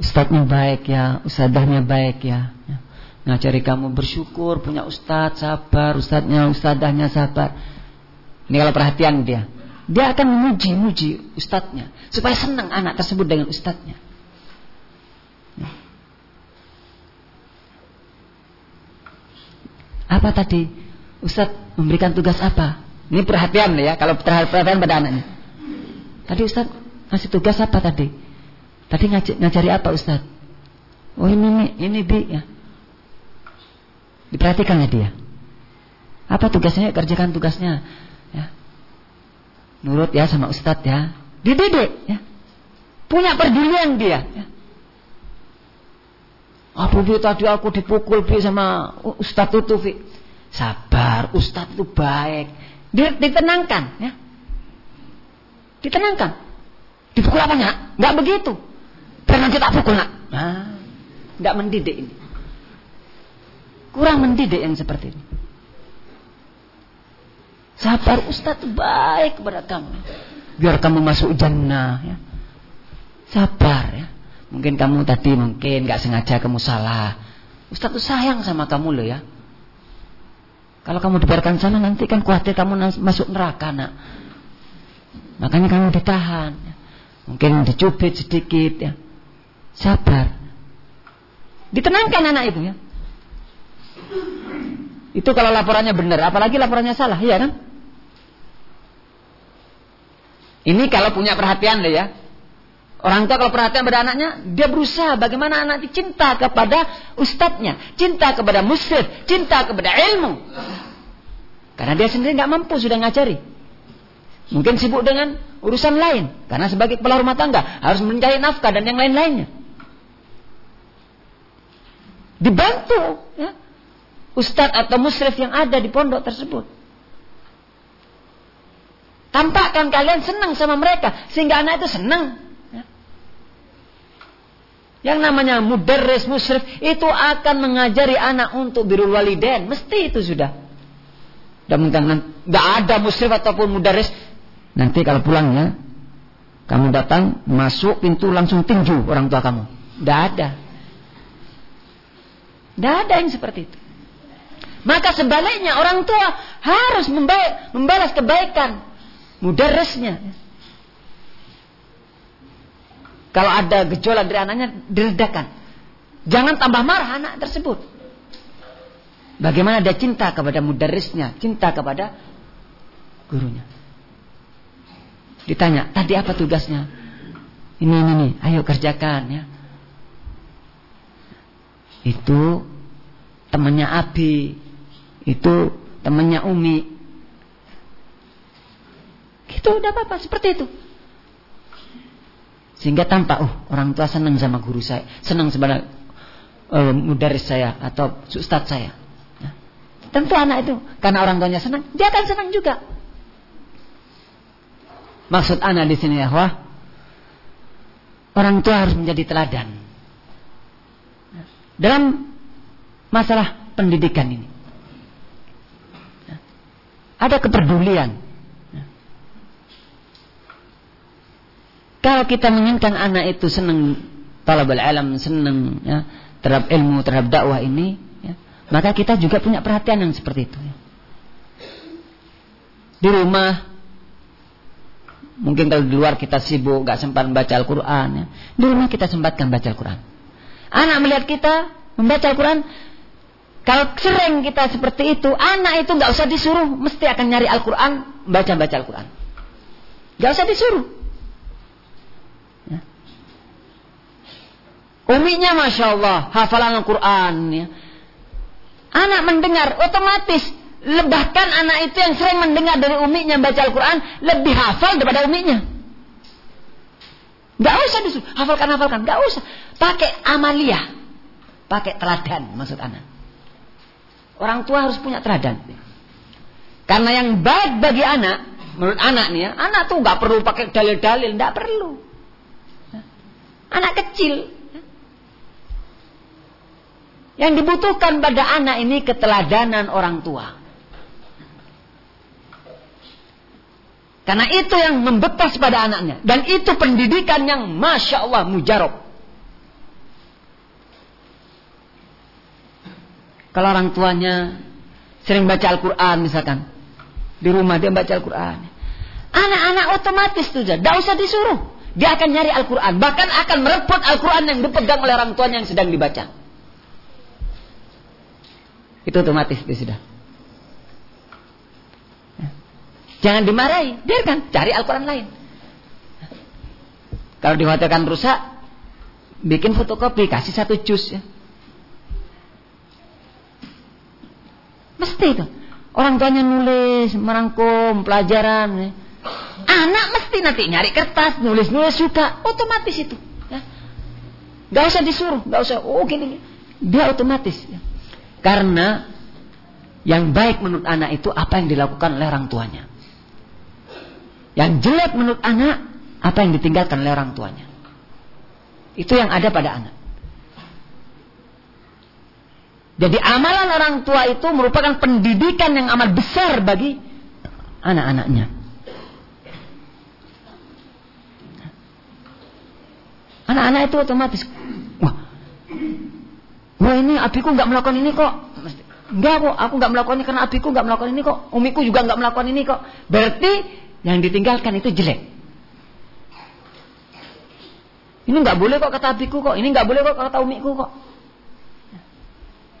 ustadznya baik ya, ustadzahnya baik ya. ya. Ngajari kamu bersyukur, punya ustadz, sabar, ustadznya, ustadzahnya sabar. Ini kalau perhatian dia. Dia akan memuji-muji ustadznya. Supaya senang anak tersebut dengan ustadznya. Apa tadi? Ustadz memberikan tugas apa? Ini perhatian ya, kalau perhatian pada anaknya. Tadi Ustadz ngasih tugas apa tadi? Tadi ngajari apa Ustadz? Oh ini ini, ini bi ya. Diperhatikan ya dia. Apa tugasnya? Kerjakan tugasnya. Ya. Nurut ya sama Ustadz ya. Dididik ya. Punya perjuangan dia. Ya. Abu Bi tadi aku dipukul Bi sama Ustadz itu Bi. Sabar, Ustadz itu baik. Ditenangkan ya. Ditenangkan. Dipukul apa nak? Enggak begitu. Biar nanti tak pukul nak. Nah, mendidik ini. Kurang mendidik yang seperti ini. Sabar Ustadz baik kepada kamu. Biar kamu masuk jannah ya. Sabar ya. Mungkin kamu tadi mungkin gak sengaja kamu salah. Ustaz tuh sayang sama kamu loh ya. Kalau kamu dibiarkan sana nanti kan khawatir kamu masuk neraka nak. Makanya kamu ditahan. Mungkin dicubit sedikit ya. Sabar. Ditenangkan anak itu ya. Itu kalau laporannya benar, apalagi laporannya salah, iya kan? Ini kalau punya perhatian deh ya. Orang tua kalau perhatian pada anaknya, dia berusaha bagaimana anak cinta kepada ustadznya, cinta kepada musyrif, cinta kepada ilmu. Karena dia sendiri nggak mampu sudah ngajari. Mungkin sibuk dengan urusan lain. Karena sebagai kepala rumah tangga harus mencari nafkah dan yang lain-lainnya. Dibantu ya, ustadz atau musyrif yang ada di pondok tersebut. Tampakkan kalian senang sama mereka sehingga anak itu senang yang namanya mudarris musyrif itu akan mengajari anak untuk birul waliden. Mesti itu sudah. Dan nggak ada musyrif ataupun mudarris. Nanti kalau pulangnya kamu datang masuk pintu langsung tinju orang tua kamu. Tidak ada. Tidak ada yang seperti itu. Maka sebaliknya orang tua harus membalas kebaikan mudarrisnya. Kalau ada gejolak dari anaknya, diredakan. Jangan tambah marah anak tersebut. Bagaimana dia cinta kepada mudarisnya, cinta kepada gurunya. Ditanya, tadi apa tugasnya? Ini, ini, ini, ayo kerjakan ya. Itu temannya Abi, itu temannya Umi. Gitu udah apa-apa, seperti itu. Sehingga tampak, oh orang tua senang sama guru saya, senang sama uh, mudaris saya atau ustaz saya. Ya. Tentu anak itu, karena orang tuanya senang, dia akan senang juga. Maksud anak di sini ya, wah, orang tua harus menjadi teladan dalam masalah pendidikan ini. Ada kepedulian Kalau kita menginginkan anak itu senang talabul alam, senang ya, terhadap ilmu, terhadap dakwah ini, ya, maka kita juga punya perhatian yang seperti itu. Ya. Di rumah, mungkin kalau di luar kita sibuk, gak sempat membaca Al-Quran, ya. di rumah kita sempatkan baca Al-Quran. Anak melihat kita membaca Al-Quran, Kalau sering kita seperti itu, anak itu nggak usah disuruh, mesti akan nyari Al-Quran, baca-baca Al-Quran. Nggak usah disuruh. Ya. Uminya Masya Allah, hafalan Al-Quran. Ya. Anak mendengar, otomatis. Bahkan anak itu yang sering mendengar dari uminya baca Al-Quran, lebih hafal daripada uminya. Gak usah disuruh, hafalkan, hafalkan. Gak usah. Pakai amalia. Pakai teladan maksud anak. Orang tua harus punya teladan. Karena yang baik bagi anak, menurut anak nih ya, anak tuh nggak perlu pakai dalil-dalil, nggak perlu. Anak kecil. Yang dibutuhkan pada anak ini keteladanan orang tua. Karena itu yang membekas pada anaknya. Dan itu pendidikan yang Masya Allah mujarab. Kalau orang tuanya sering baca Al-Quran misalkan. Di rumah dia baca Al-Quran. Anak-anak otomatis tuh. Tidak usah disuruh. Dia akan nyari Al-Quran. Bahkan akan merebut Al-Quran yang dipegang oleh orang tuanya yang sedang dibaca. Itu otomatis dia sudah. Jangan dimarahi. Biarkan. Cari Al-Quran lain. Kalau dikhawatirkan rusak. Bikin fotokopi. Kasih satu jus ya. Mesti itu. Orang tuanya nulis, merangkum pelajaran. Ya. Anak mesti nanti nyari kertas, nulis-nulis juga. Otomatis itu. Ya. Gak usah disuruh, gak usah. Oh gini, dia otomatis. Ya. Karena yang baik menurut anak itu apa yang dilakukan oleh orang tuanya. Yang jelek menurut anak apa yang ditinggalkan oleh orang tuanya. Itu yang ada pada anak. Jadi amalan orang tua itu merupakan pendidikan yang amat besar bagi anak-anaknya. Anak-anak itu otomatis, wah, wah ini abiku nggak melakukan ini kok. Enggak kok, aku nggak melakukan ini karena abiku nggak melakukan ini kok. Umiku juga nggak melakukan ini kok. Berarti yang ditinggalkan itu jelek. Ini nggak boleh kok kata abiku kok. Ini nggak boleh kok kata umiku kok.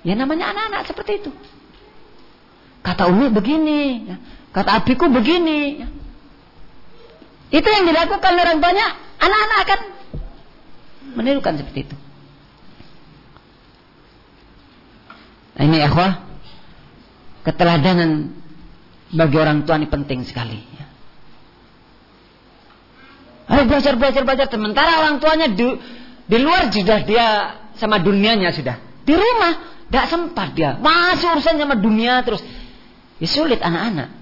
Ya namanya anak-anak seperti itu. Kata Umi begini, ya. kata abiku begini. Ya. Itu yang dilakukan orang banyak, anak-anak akan menirukan seperti itu. Nah, ini ikhwah, keteladanan bagi orang tua ini penting sekali. Ya. Ayo belajar, belajar, belajar. Sementara orang tuanya di, di luar sudah dia sama dunianya sudah. Di rumah tidak sempat dia. Masih urusan sama dunia terus. Ya sulit anak-anak.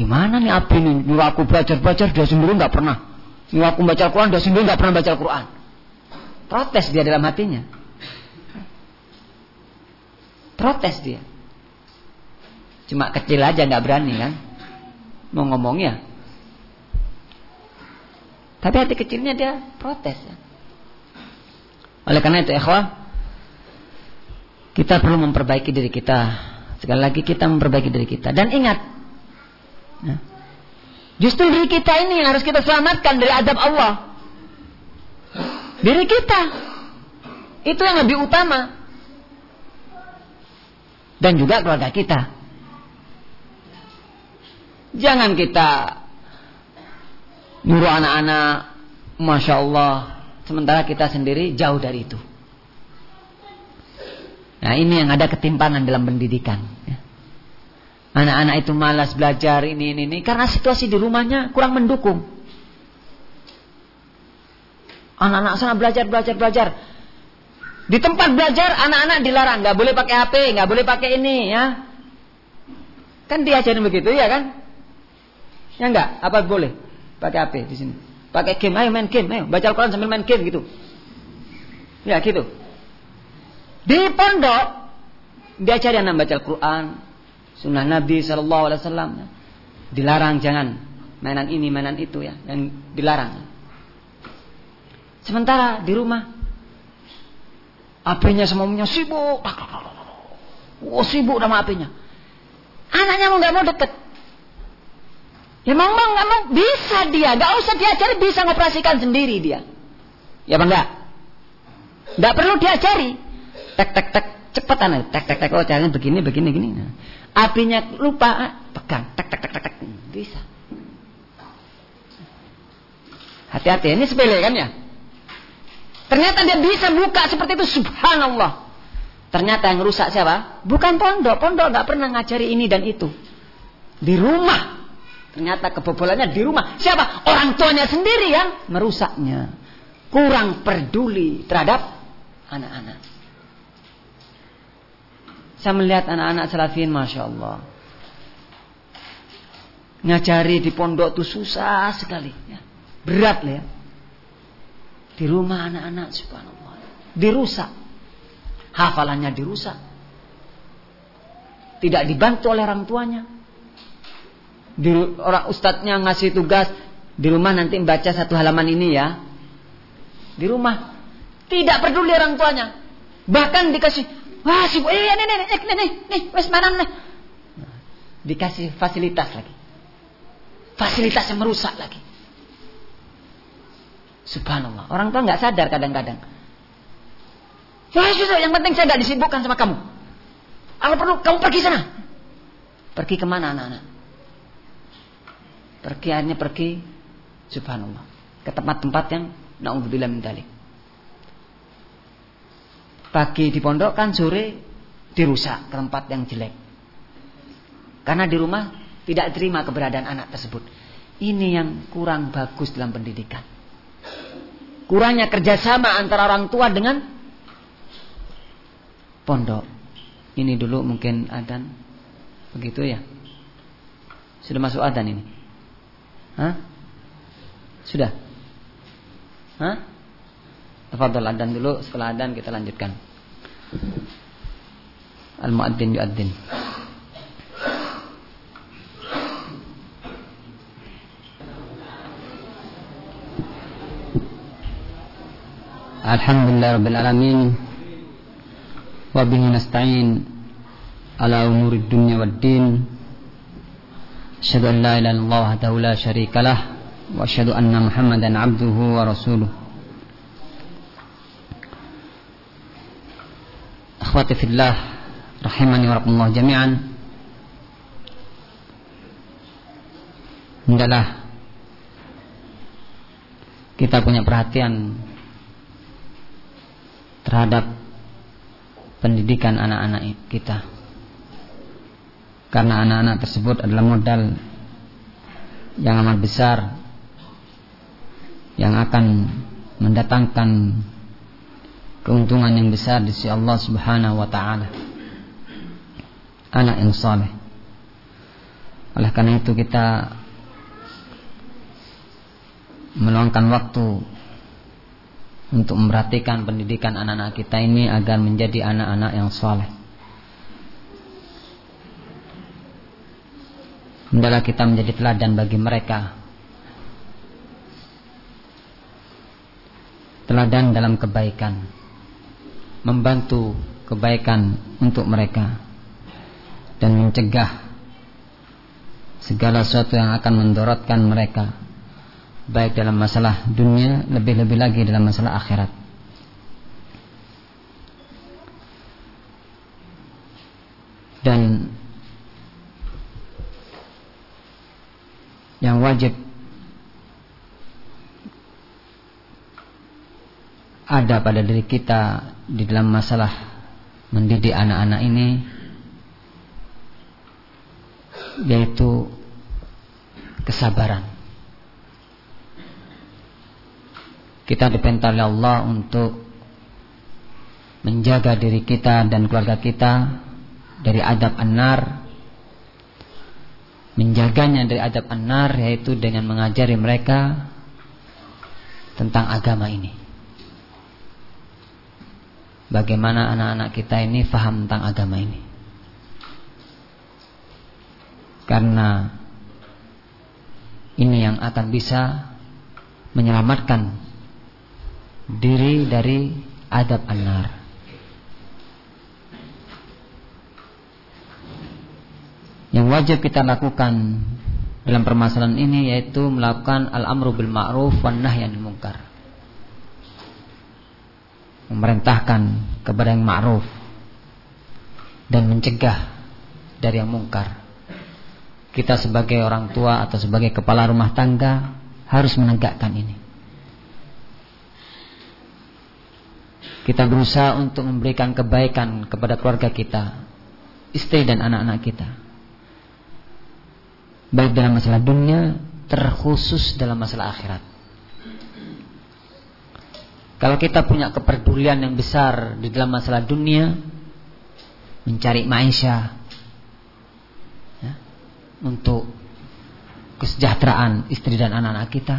Gimana nih Abi nih? Nyuruh aku belajar-belajar dia sendiri nggak pernah. Nyuruh aku baca Al-Quran dia sendiri nggak pernah baca Al-Quran. Protes dia dalam hatinya. Protes dia. Cuma kecil aja nggak berani kan. Mau ngomongnya. Tapi hati kecilnya dia protes. Oleh karena itu ikhwah kita perlu memperbaiki diri kita. Sekali lagi kita memperbaiki diri kita. Dan ingat, ya, justru diri kita ini yang harus kita selamatkan dari adab Allah. Diri kita. Itu yang lebih utama. Dan juga keluarga kita. Jangan kita nyuruh anak-anak, masya Allah, sementara kita sendiri jauh dari itu. Nah ini yang ada ketimpangan dalam pendidikan. Ya. Anak-anak itu malas belajar ini, ini, ini. Karena situasi di rumahnya kurang mendukung. Anak-anak sana belajar, belajar, belajar. Di tempat belajar anak-anak dilarang. Gak boleh pakai HP, gak boleh pakai ini ya. Kan diajarin begitu ya kan? Ya enggak? Apa boleh? Pakai HP di sini. Pakai game, ayo main game, ayo baca Al-Quran sambil main game gitu. Ya gitu. Di pondok diajari anak baca Al-Quran, sunnah Nabi Shallallahu Alaihi Wasallam. Dilarang jangan mainan ini, mainan itu ya, yang dilarang. Sementara di rumah HP-nya semuanya sibuk. Oh, sibuk sama HP-nya. Anaknya mau nggak mau deket. Ya mau mau nggak mau bisa dia, nggak usah diajari bisa ngoperasikan sendiri dia. Ya bang nggak? Nggak perlu diajari tek tek tek Cepetan tek tek tek oh caranya begini begini begini. Nah, apinya lupa ah, pegang tek tek tek tek, tek. bisa. Hati-hati ini sepele kan ya? Ternyata dia bisa buka seperti itu subhanallah. Ternyata yang rusak siapa? Bukan pondok. Pondok nggak pernah ngajari ini dan itu. Di rumah. Ternyata kebobolannya di rumah. Siapa? Orang tuanya sendiri yang merusaknya. Kurang peduli terhadap anak-anak. Saya melihat anak-anak salafin, masya Allah. Ngajari di pondok itu susah sekali. Ya. Berat ya. Di rumah anak-anak subhanallah. Dirusak. Hafalannya dirusak. Tidak dibantu oleh orang tuanya. Di, orang ustadznya ngasih tugas di rumah nanti membaca satu halaman ini ya. Di rumah tidak peduli orang tuanya. Bahkan dikasih, wah si eh nih nih nih nih nih wes mana nih. Dikasih fasilitas lagi. Fasilitas yang merusak lagi. Subhanallah. Orang tua nggak sadar kadang-kadang. Ya sudah, yang penting saya nggak disibukkan sama kamu. Kalau perlu kamu pergi sana. Pergi ke mana anak-anak? Pergi akhirnya pergi, subhanallah, ke tempat-tempat yang naudzubillah min dalik. Pagi di pondok kan sore dirusak ke tempat yang jelek. Karena di rumah tidak terima keberadaan anak tersebut. Ini yang kurang bagus dalam pendidikan. Kurangnya kerjasama antara orang tua dengan pondok. Ini dulu mungkin adan. Begitu ya. Sudah masuk adan ini. Hah? Sudah? Hah? Tafadhol adan dulu, setelah adan kita lanjutkan. Al-muadzin yuadzin. Alhamdulillah Rabbil Alamin Wabihi nasta'in Ala umurid dunya wad din Asyadu an la ilallah Wa la syarika Wa asyadu anna muhammadan abduhu wa rasuluh akhwati fillah rahimani wa rahimallahu jami'an. Hendaklah kita punya perhatian terhadap pendidikan anak-anak kita. Karena anak-anak tersebut adalah modal yang amat besar yang akan mendatangkan keuntungan yang besar di sisi Allah Subhanahu wa taala. Anak yang saleh. Oleh karena itu kita meluangkan waktu untuk memperhatikan pendidikan anak-anak kita ini agar menjadi anak-anak yang soleh. Hendaklah kita menjadi teladan bagi mereka. Teladan dalam kebaikan. Membantu kebaikan untuk mereka. Dan mencegah segala sesuatu yang akan mendorotkan mereka baik dalam masalah dunia lebih-lebih lagi dalam masalah akhirat dan yang wajib ada pada diri kita di dalam masalah mendidik anak-anak ini yaitu kesabaran. Kita dipinta oleh Allah untuk menjaga diri kita dan keluarga kita dari adab anar menjaganya dari adab anar yaitu dengan mengajari mereka tentang agama ini bagaimana anak-anak kita ini faham tentang agama ini karena ini yang akan bisa menyelamatkan diri dari adab anar. Yang wajib kita lakukan dalam permasalahan ini yaitu melakukan al-amru bil ma'ruf wan nahyi anil munkar. Memerintahkan kepada yang ma'ruf dan mencegah dari yang mungkar. Kita sebagai orang tua atau sebagai kepala rumah tangga harus menegakkan ini. Kita berusaha untuk memberikan kebaikan kepada keluarga kita, istri dan anak-anak kita. Baik dalam masalah dunia, terkhusus dalam masalah akhirat. Kalau kita punya kepedulian yang besar di dalam masalah dunia, mencari maisha ya, untuk kesejahteraan istri dan anak-anak kita,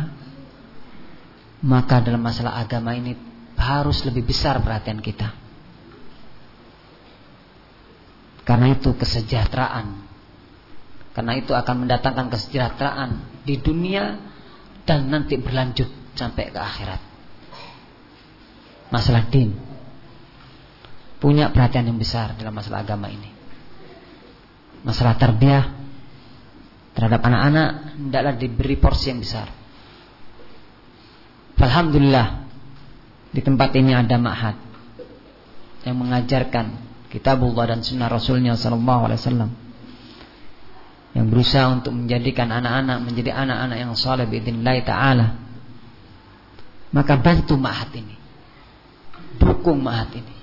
maka dalam masalah agama ini harus lebih besar perhatian kita. Karena itu kesejahteraan. Karena itu akan mendatangkan kesejahteraan di dunia dan nanti berlanjut sampai ke akhirat masalah din. Punya perhatian yang besar dalam masalah agama ini. Masalah tarbiyah terhadap anak-anak hendaklah diberi porsi yang besar. Alhamdulillah di tempat ini ada ma'had yang mengajarkan kitabullah dan sunnah rasulnya sallallahu alaihi wasallam yang berusaha untuk menjadikan anak-anak menjadi anak-anak yang saleh biidznillah taala maka bantu ma'had ini dukung mahat ini.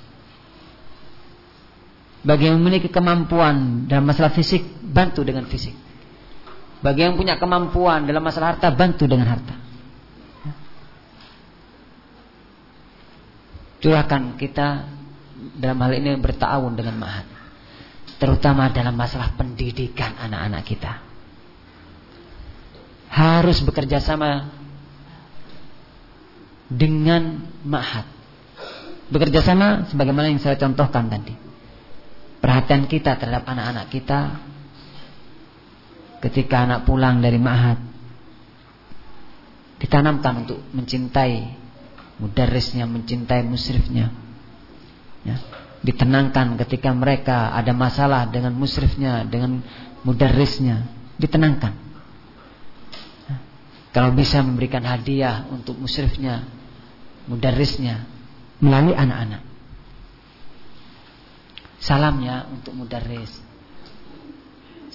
Bagi yang memiliki kemampuan dalam masalah fisik, bantu dengan fisik. Bagi yang punya kemampuan dalam masalah harta, bantu dengan harta. Curahkan kita dalam hal ini bertawun dengan mahat. Terutama dalam masalah pendidikan anak-anak kita. Harus bekerja sama dengan mahat bekerja sama sebagaimana yang saya contohkan tadi. Perhatian kita terhadap anak-anak kita ketika anak pulang dari ma'had ditanamkan untuk mencintai mudarrisnya, mencintai musrifnya. Ya. Ditenangkan ketika mereka ada masalah dengan musrifnya, dengan mudarrisnya, ditenangkan. Ya. Kalau bisa memberikan hadiah untuk musrifnya, mudarrisnya, melalui anak-anak. Salamnya untuk mudarris.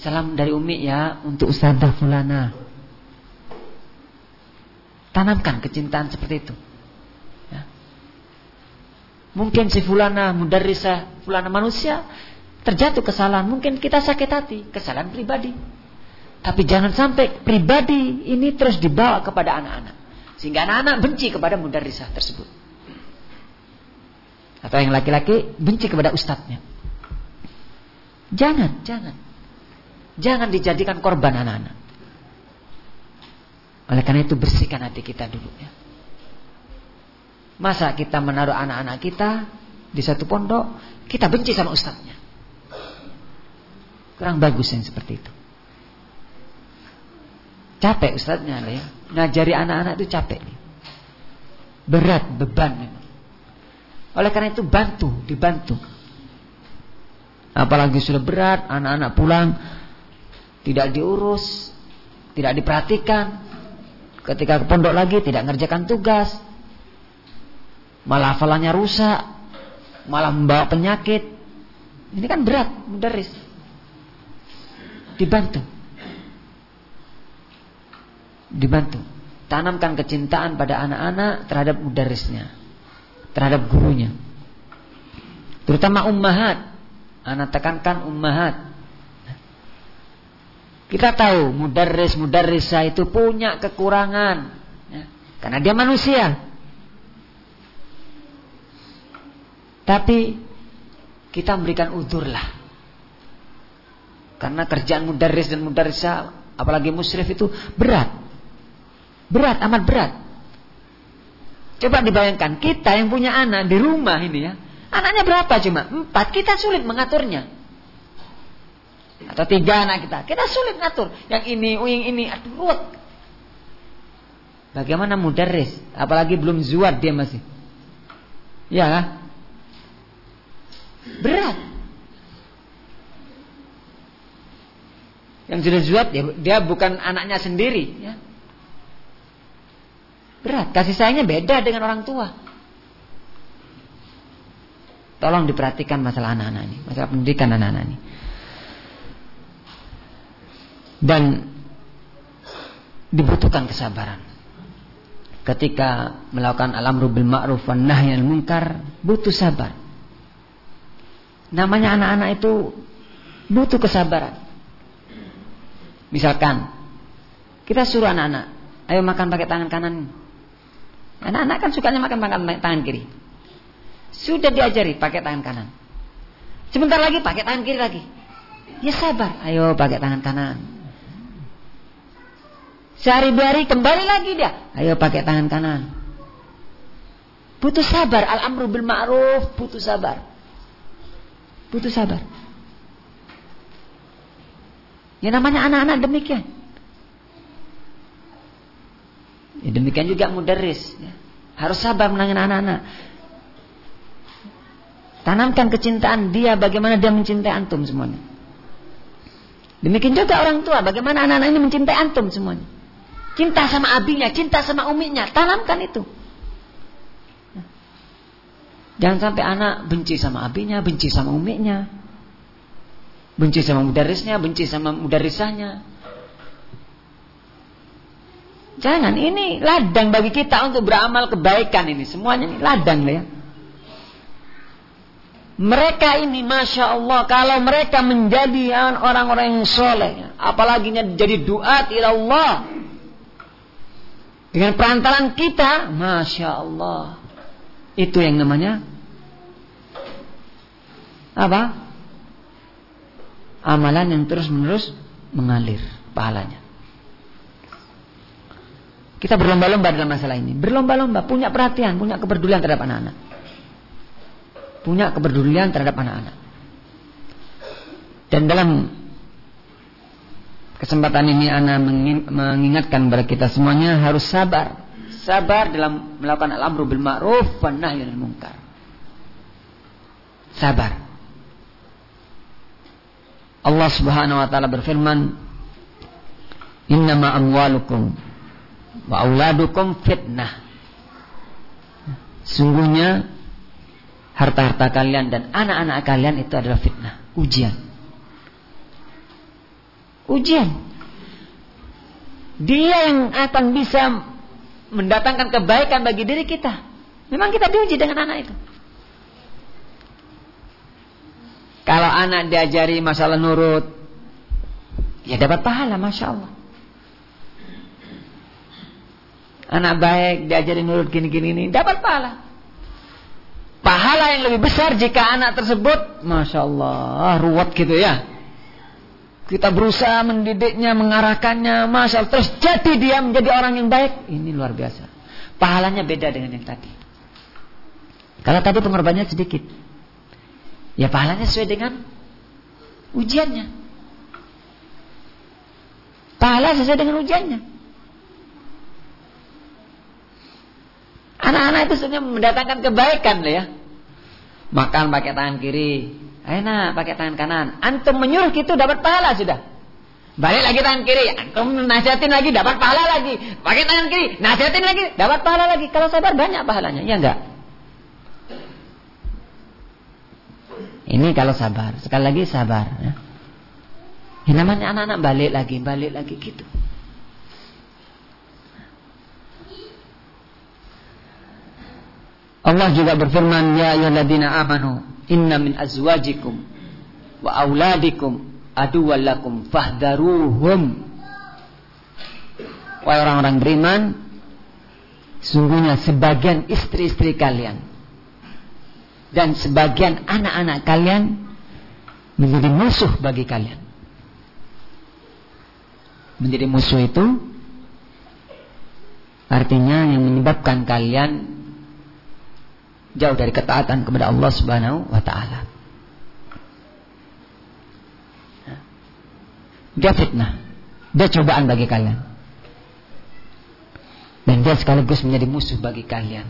Salam dari Umi ya untuk Ustazah Fulana. Tanamkan kecintaan seperti itu. Ya. Mungkin si Fulana mudarrisah Fulana manusia terjatuh kesalahan. Mungkin kita sakit hati. Kesalahan pribadi. Tapi jangan sampai pribadi ini terus dibawa kepada anak-anak. Sehingga anak-anak benci kepada mudarrisah tersebut. Atau yang laki-laki benci kepada ustadznya. Jangan, jangan. Jangan dijadikan korban anak-anak. Oleh karena itu bersihkan hati kita dulu ya. Masa kita menaruh anak-anak kita di satu pondok, kita benci sama ustadznya. Kurang bagus yang seperti itu. Capek ustadznya ya. Ngajari anak-anak itu capek. Berat, beban memang. Oleh karena itu bantu, dibantu. Apalagi sudah berat, anak-anak pulang tidak diurus, tidak diperhatikan. Ketika ke pondok lagi tidak ngerjakan tugas. Malah hafalannya rusak, malah membawa penyakit. Ini kan berat, mudaris. Dibantu. Dibantu. Tanamkan kecintaan pada anak-anak terhadap mudarisnya terhadap gurunya. Terutama ummahat. Anak tekankan ummahat. Kita tahu mudarris mudarrisa itu punya kekurangan. Ya, karena dia manusia. Tapi kita memberikan udur lah. Karena kerjaan mudarris dan mudarrisa apalagi musyrif itu berat. Berat, amat berat. Coba dibayangkan kita yang punya anak di rumah ini ya. Anaknya berapa cuma? Empat. Kita sulit mengaturnya. Atau tiga anak kita. Kita sulit ngatur. Yang ini, uing ini. Aduh ruwet. Bagaimana mudaris? Apalagi belum zuat dia masih. Ya Berat. Yang sudah zuat dia, dia bukan anaknya sendiri. Ya. Berat. Kasih sayangnya beda dengan orang tua. Tolong diperhatikan masalah anak-anak ini, masalah pendidikan anak-anak ini. Dan dibutuhkan kesabaran. Ketika melakukan alam rubil ma'ruf wa nahyi munkar, butuh sabar. Namanya anak-anak itu butuh kesabaran. Misalkan kita suruh anak-anak, ayo makan pakai tangan kanan. Anak-anak kan sukanya makan makan tangan kiri. Sudah diajari pakai tangan kanan. Sebentar lagi pakai tangan kiri lagi. Ya sabar, ayo pakai tangan kanan. Sehari dua hari kembali lagi dia. Ayo pakai tangan kanan. Butuh sabar. Al-amru bil ma'ruf. Butuh sabar. Butuh sabar. Ya namanya anak-anak demikian. Ya, demikian juga mudaris. Ya. Harus sabar menangani anak-anak. Tanamkan kecintaan dia bagaimana dia mencintai antum semuanya. Demikian juga orang tua bagaimana anak-anak ini mencintai antum semuanya. Cinta sama abinya, cinta sama uminya, tanamkan itu. Jangan sampai anak benci sama abinya, benci sama uminya. Benci sama mudarisnya, benci sama mudarisahnya. Jangan, ini ladang bagi kita untuk beramal kebaikan ini. Semuanya ini ladang ya. Mereka ini Masya Allah Kalau mereka menjadi orang-orang yang soleh Apalagi jadi doa ila Allah dengan perantaran kita, Masya Allah. Itu yang namanya apa? Amalan yang terus-menerus mengalir pahalanya. Kita berlomba-lomba dalam masalah ini. Berlomba-lomba, punya perhatian, punya kepedulian terhadap anak-anak. Punya kepedulian terhadap anak-anak. Dan dalam Kesempatan ini Ana mengingatkan kepada kita semuanya harus sabar. Sabar dalam melakukan al-amru bil ma'ruf wan nahyi anil munkar. Sabar. Allah Subhanahu wa taala berfirman, "Innama amwalukum wa auladukum fitnah." Sungguhnya harta-harta kalian dan anak-anak kalian itu adalah fitnah, ujian ujian. Dia yang akan bisa mendatangkan kebaikan bagi diri kita. Memang kita diuji dengan anak itu. Kalau anak diajari masalah nurut, ya dapat pahala, masya Allah. Anak baik diajari nurut gini-gini ini dapat pahala. Pahala yang lebih besar jika anak tersebut, masya Allah, ruwet gitu ya. Kita berusaha mendidiknya, mengarahkannya, masal terus jadi dia menjadi orang yang baik. Ini luar biasa. Pahalanya beda dengan yang tadi. Kalau tadi pengorbanannya sedikit, ya pahalanya sesuai dengan ujiannya. Pahala sesuai dengan ujiannya. Anak-anak itu sebenarnya mendatangkan kebaikan ya. Makan pakai tangan kiri, Enak pakai tangan kanan. Antum menyuruh gitu dapat pahala sudah. Balik lagi tangan kiri, antum nasihatin lagi dapat pahala lagi. Pakai tangan kiri, nasihatin lagi dapat pahala lagi. Kalau sabar banyak pahalanya, ya enggak? Ini kalau sabar. Sekali lagi sabar. Ya. Ini namanya anak-anak balik lagi, balik lagi gitu. Allah juga berfirman, Ya ayyuhalladzina amanu inna min azwajikum wa auladikum aduwallakum fahdaruhum Wahai orang-orang beriman Sungguhnya sebagian istri-istri kalian Dan sebagian anak-anak kalian Menjadi musuh bagi kalian. Menjadi musuh itu Artinya yang menyebabkan kalian jauh dari ketaatan kepada Allah Subhanahu wa taala. Dia fitnah. Dia cobaan bagi kalian. Dan dia sekaligus menjadi musuh bagi kalian.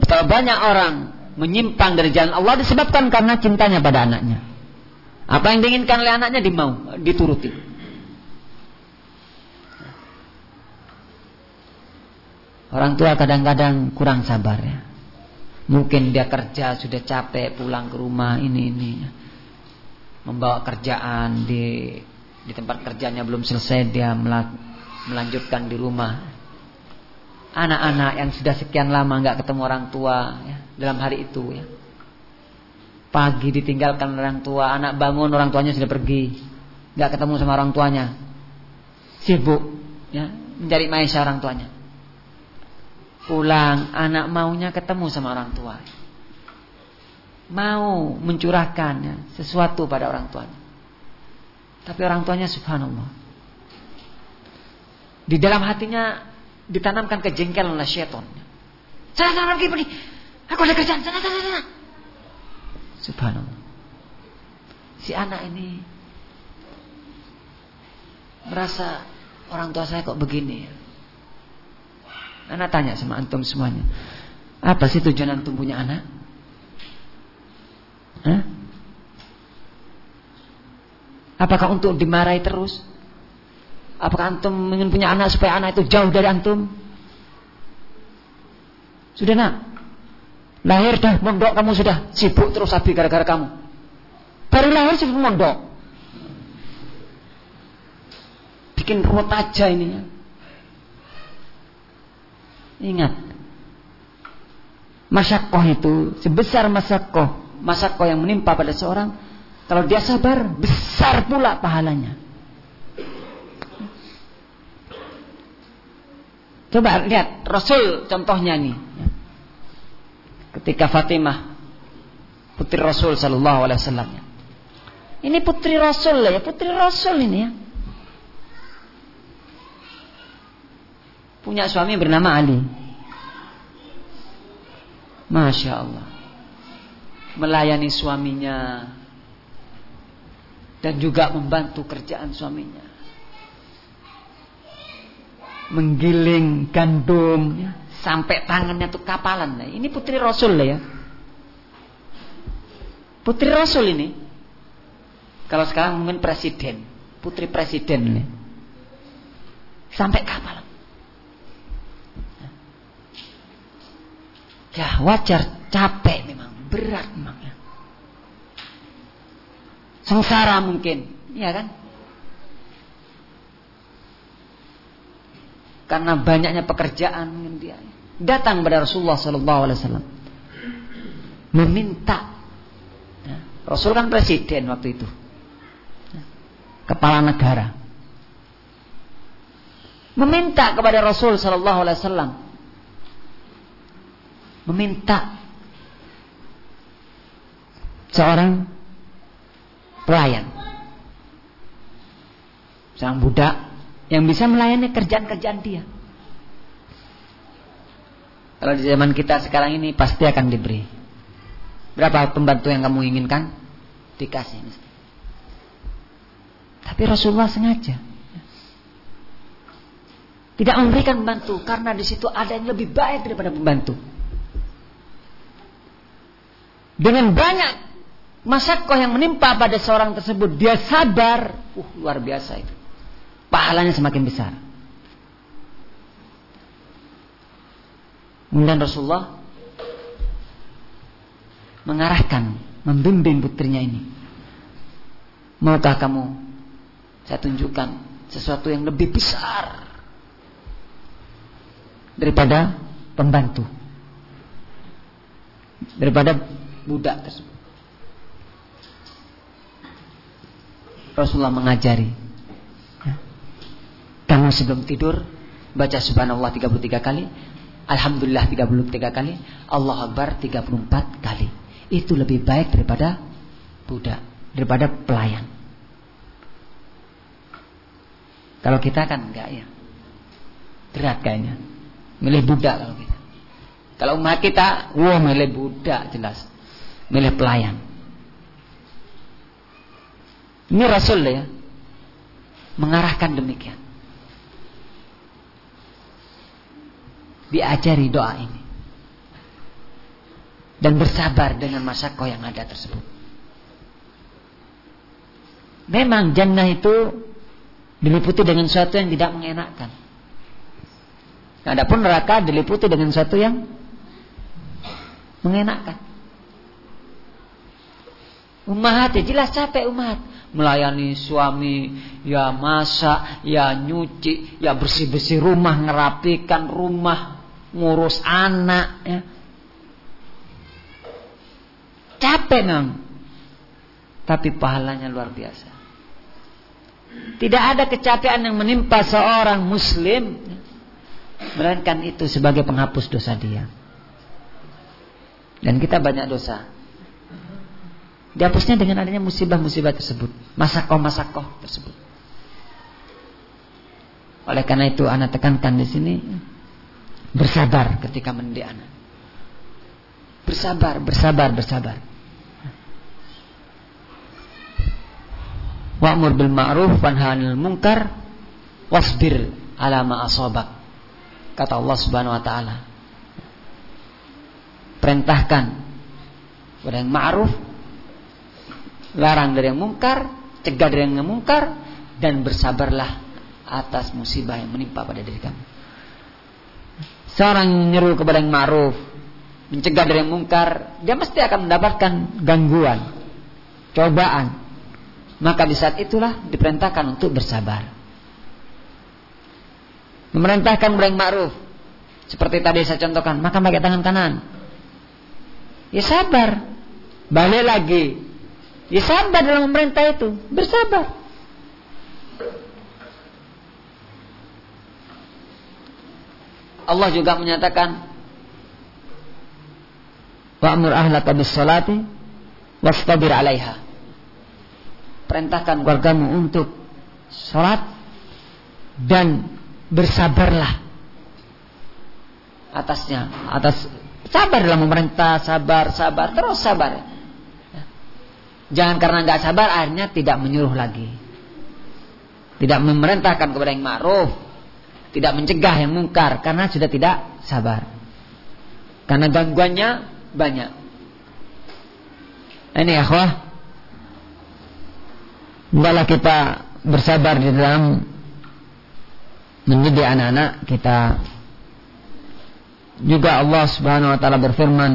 Betapa banyak orang menyimpang dari jalan Allah disebabkan karena cintanya pada anaknya. Apa yang diinginkan oleh anaknya dimau, dituruti. Orang tua kadang-kadang kurang sabar ya. Mungkin dia kerja sudah capek pulang ke rumah ini ini. Membawa kerjaan di di tempat kerjanya belum selesai dia melanjutkan di rumah. Anak-anak yang sudah sekian lama nggak ketemu orang tua ya, dalam hari itu ya. Pagi ditinggalkan orang tua, anak bangun orang tuanya sudah pergi, nggak ketemu sama orang tuanya, sibuk ya mencari maisha orang tuanya. Pulang, anak maunya ketemu sama orang tua. Mau mencurahkan ya, sesuatu pada orang tuanya. Tapi orang tuanya subhanallah. Di dalam hatinya ditanamkan kejengkelan oleh syaitan. Sana sana pergi pergi. Aku ada kerjaan. Sana sana sana. Subhanallah. Si anak ini merasa orang tua saya kok begini. Anak tanya sama antum semuanya. Apa sih tujuan antum punya anak? Hah? Apakah untuk dimarahi terus? Apakah antum ingin punya anak supaya anak itu jauh dari antum? Sudah nak? Lahir dah mondok kamu sudah sibuk terus habis gara-gara kamu. Baru lahir sibuk mondok. Bikin ruwet aja ini ya. Ingat. Masyakoh itu sebesar masyakoh. Masyakoh yang menimpa pada seorang. Kalau dia sabar, besar pula pahalanya. Coba lihat Rasul contohnya nih. Ketika Fatimah putri Rasul Shallallahu Alaihi Wasallam. Ini putri Rasul ya, putri Rasul ini ya. Punya suami bernama Ali. Masya Allah. Melayani suaminya. Dan juga membantu kerjaan suaminya. Menggiling gandum. Ya, sampai tangannya tuh kapalan. Nah, ini putri Rasul ya. Putri Rasul ini. Kalau sekarang mungkin presiden. Putri presiden ini. Sampai kapalan. Ya wajar capek memang berat memang ya. Sengsara mungkin, ya kan? Karena banyaknya pekerjaan dia datang pada Rasulullah Sallallahu Alaihi Wasallam meminta. Ya, Rasul kan presiden waktu itu, ya, kepala negara, meminta kepada Rasul Sallallahu Alaihi Wasallam meminta seorang pelayan. Seorang budak yang bisa melayani kerjaan-kerjaan dia. Kalau di zaman kita sekarang ini pasti akan diberi. Berapa pembantu yang kamu inginkan? Dikasih. Tapi Rasulullah sengaja tidak memberikan pembantu karena di situ ada yang lebih baik daripada pembantu. Dengan banyak masakoh yang menimpa pada seorang tersebut, dia sabar, uh luar biasa itu. Pahalanya semakin besar. Kemudian Rasulullah mengarahkan, membimbing putrinya ini. Maukah kamu saya tunjukkan sesuatu yang lebih besar daripada pembantu? Daripada budak tersebut. Rasulullah mengajari. Ya. Kamu sebelum tidur baca subhanallah 33 kali, alhamdulillah 33 kali, Allah Akbar 34 kali. Itu lebih baik daripada budak, daripada pelayan. Kalau kita kan enggak ya. Berat kayaknya. Milih budak kalau kita. Kalau umat kita, wah milih budak jelas milih pelayan. Ini Rasul ya mengarahkan demikian. Diajari doa ini. Dan bersabar dengan masyakoh yang ada tersebut. Memang jannah itu diliputi dengan sesuatu yang tidak mengenakkan. Adapun neraka diliputi dengan sesuatu yang mengenakan. Umat ya jelas capek umat melayani suami, ya masak, ya nyuci, ya bersih-bersih rumah, ngerapikan rumah, ngurus anak, ya. Capek nang. Tapi pahalanya luar biasa. Tidak ada kecapean yang menimpa seorang muslim melainkan itu sebagai penghapus dosa dia. Dan kita banyak dosa. Dihapusnya dengan adanya musibah-musibah tersebut. Masakoh-masakoh tersebut. Oleh karena itu anak tekankan di sini bersabar ketika mendidik anak. Bersabar, bersabar, bersabar. Wa'mur bil ma'ruf wanhanil munkar wasbir ala ma asabak. Kata Allah Subhanahu wa taala. Perintahkan kepada yang ma'ruf larang dari yang mungkar, cegah dari yang mungkar, dan bersabarlah atas musibah yang menimpa pada diri kamu. Seorang yang menyeru kepada yang ma'ruf, mencegah dari yang mungkar, dia mesti akan mendapatkan gangguan, cobaan. Maka di saat itulah diperintahkan untuk bersabar. Memerintahkan kepada yang ma'ruf, seperti tadi saya contohkan, maka pakai tangan kanan. Ya sabar, balik lagi, Ya sabar dalam memerintah itu, bersabar. Allah juga menyatakan Wa'mur ahlaka bis salati wastabir 'alaiha. Perintahkan keluargamu untuk salat dan bersabarlah atasnya, atas sabar dalam memerintah, sabar, sabar, terus sabar. Jangan karena nggak sabar akhirnya tidak menyuruh lagi. Tidak memerintahkan kepada yang ma'ruf, tidak mencegah yang mungkar karena sudah tidak sabar. Karena gangguannya banyak. Ini akhwah Hendaklah kita bersabar di dalam mendidik anak-anak kita. Juga Allah Subhanahu wa taala berfirman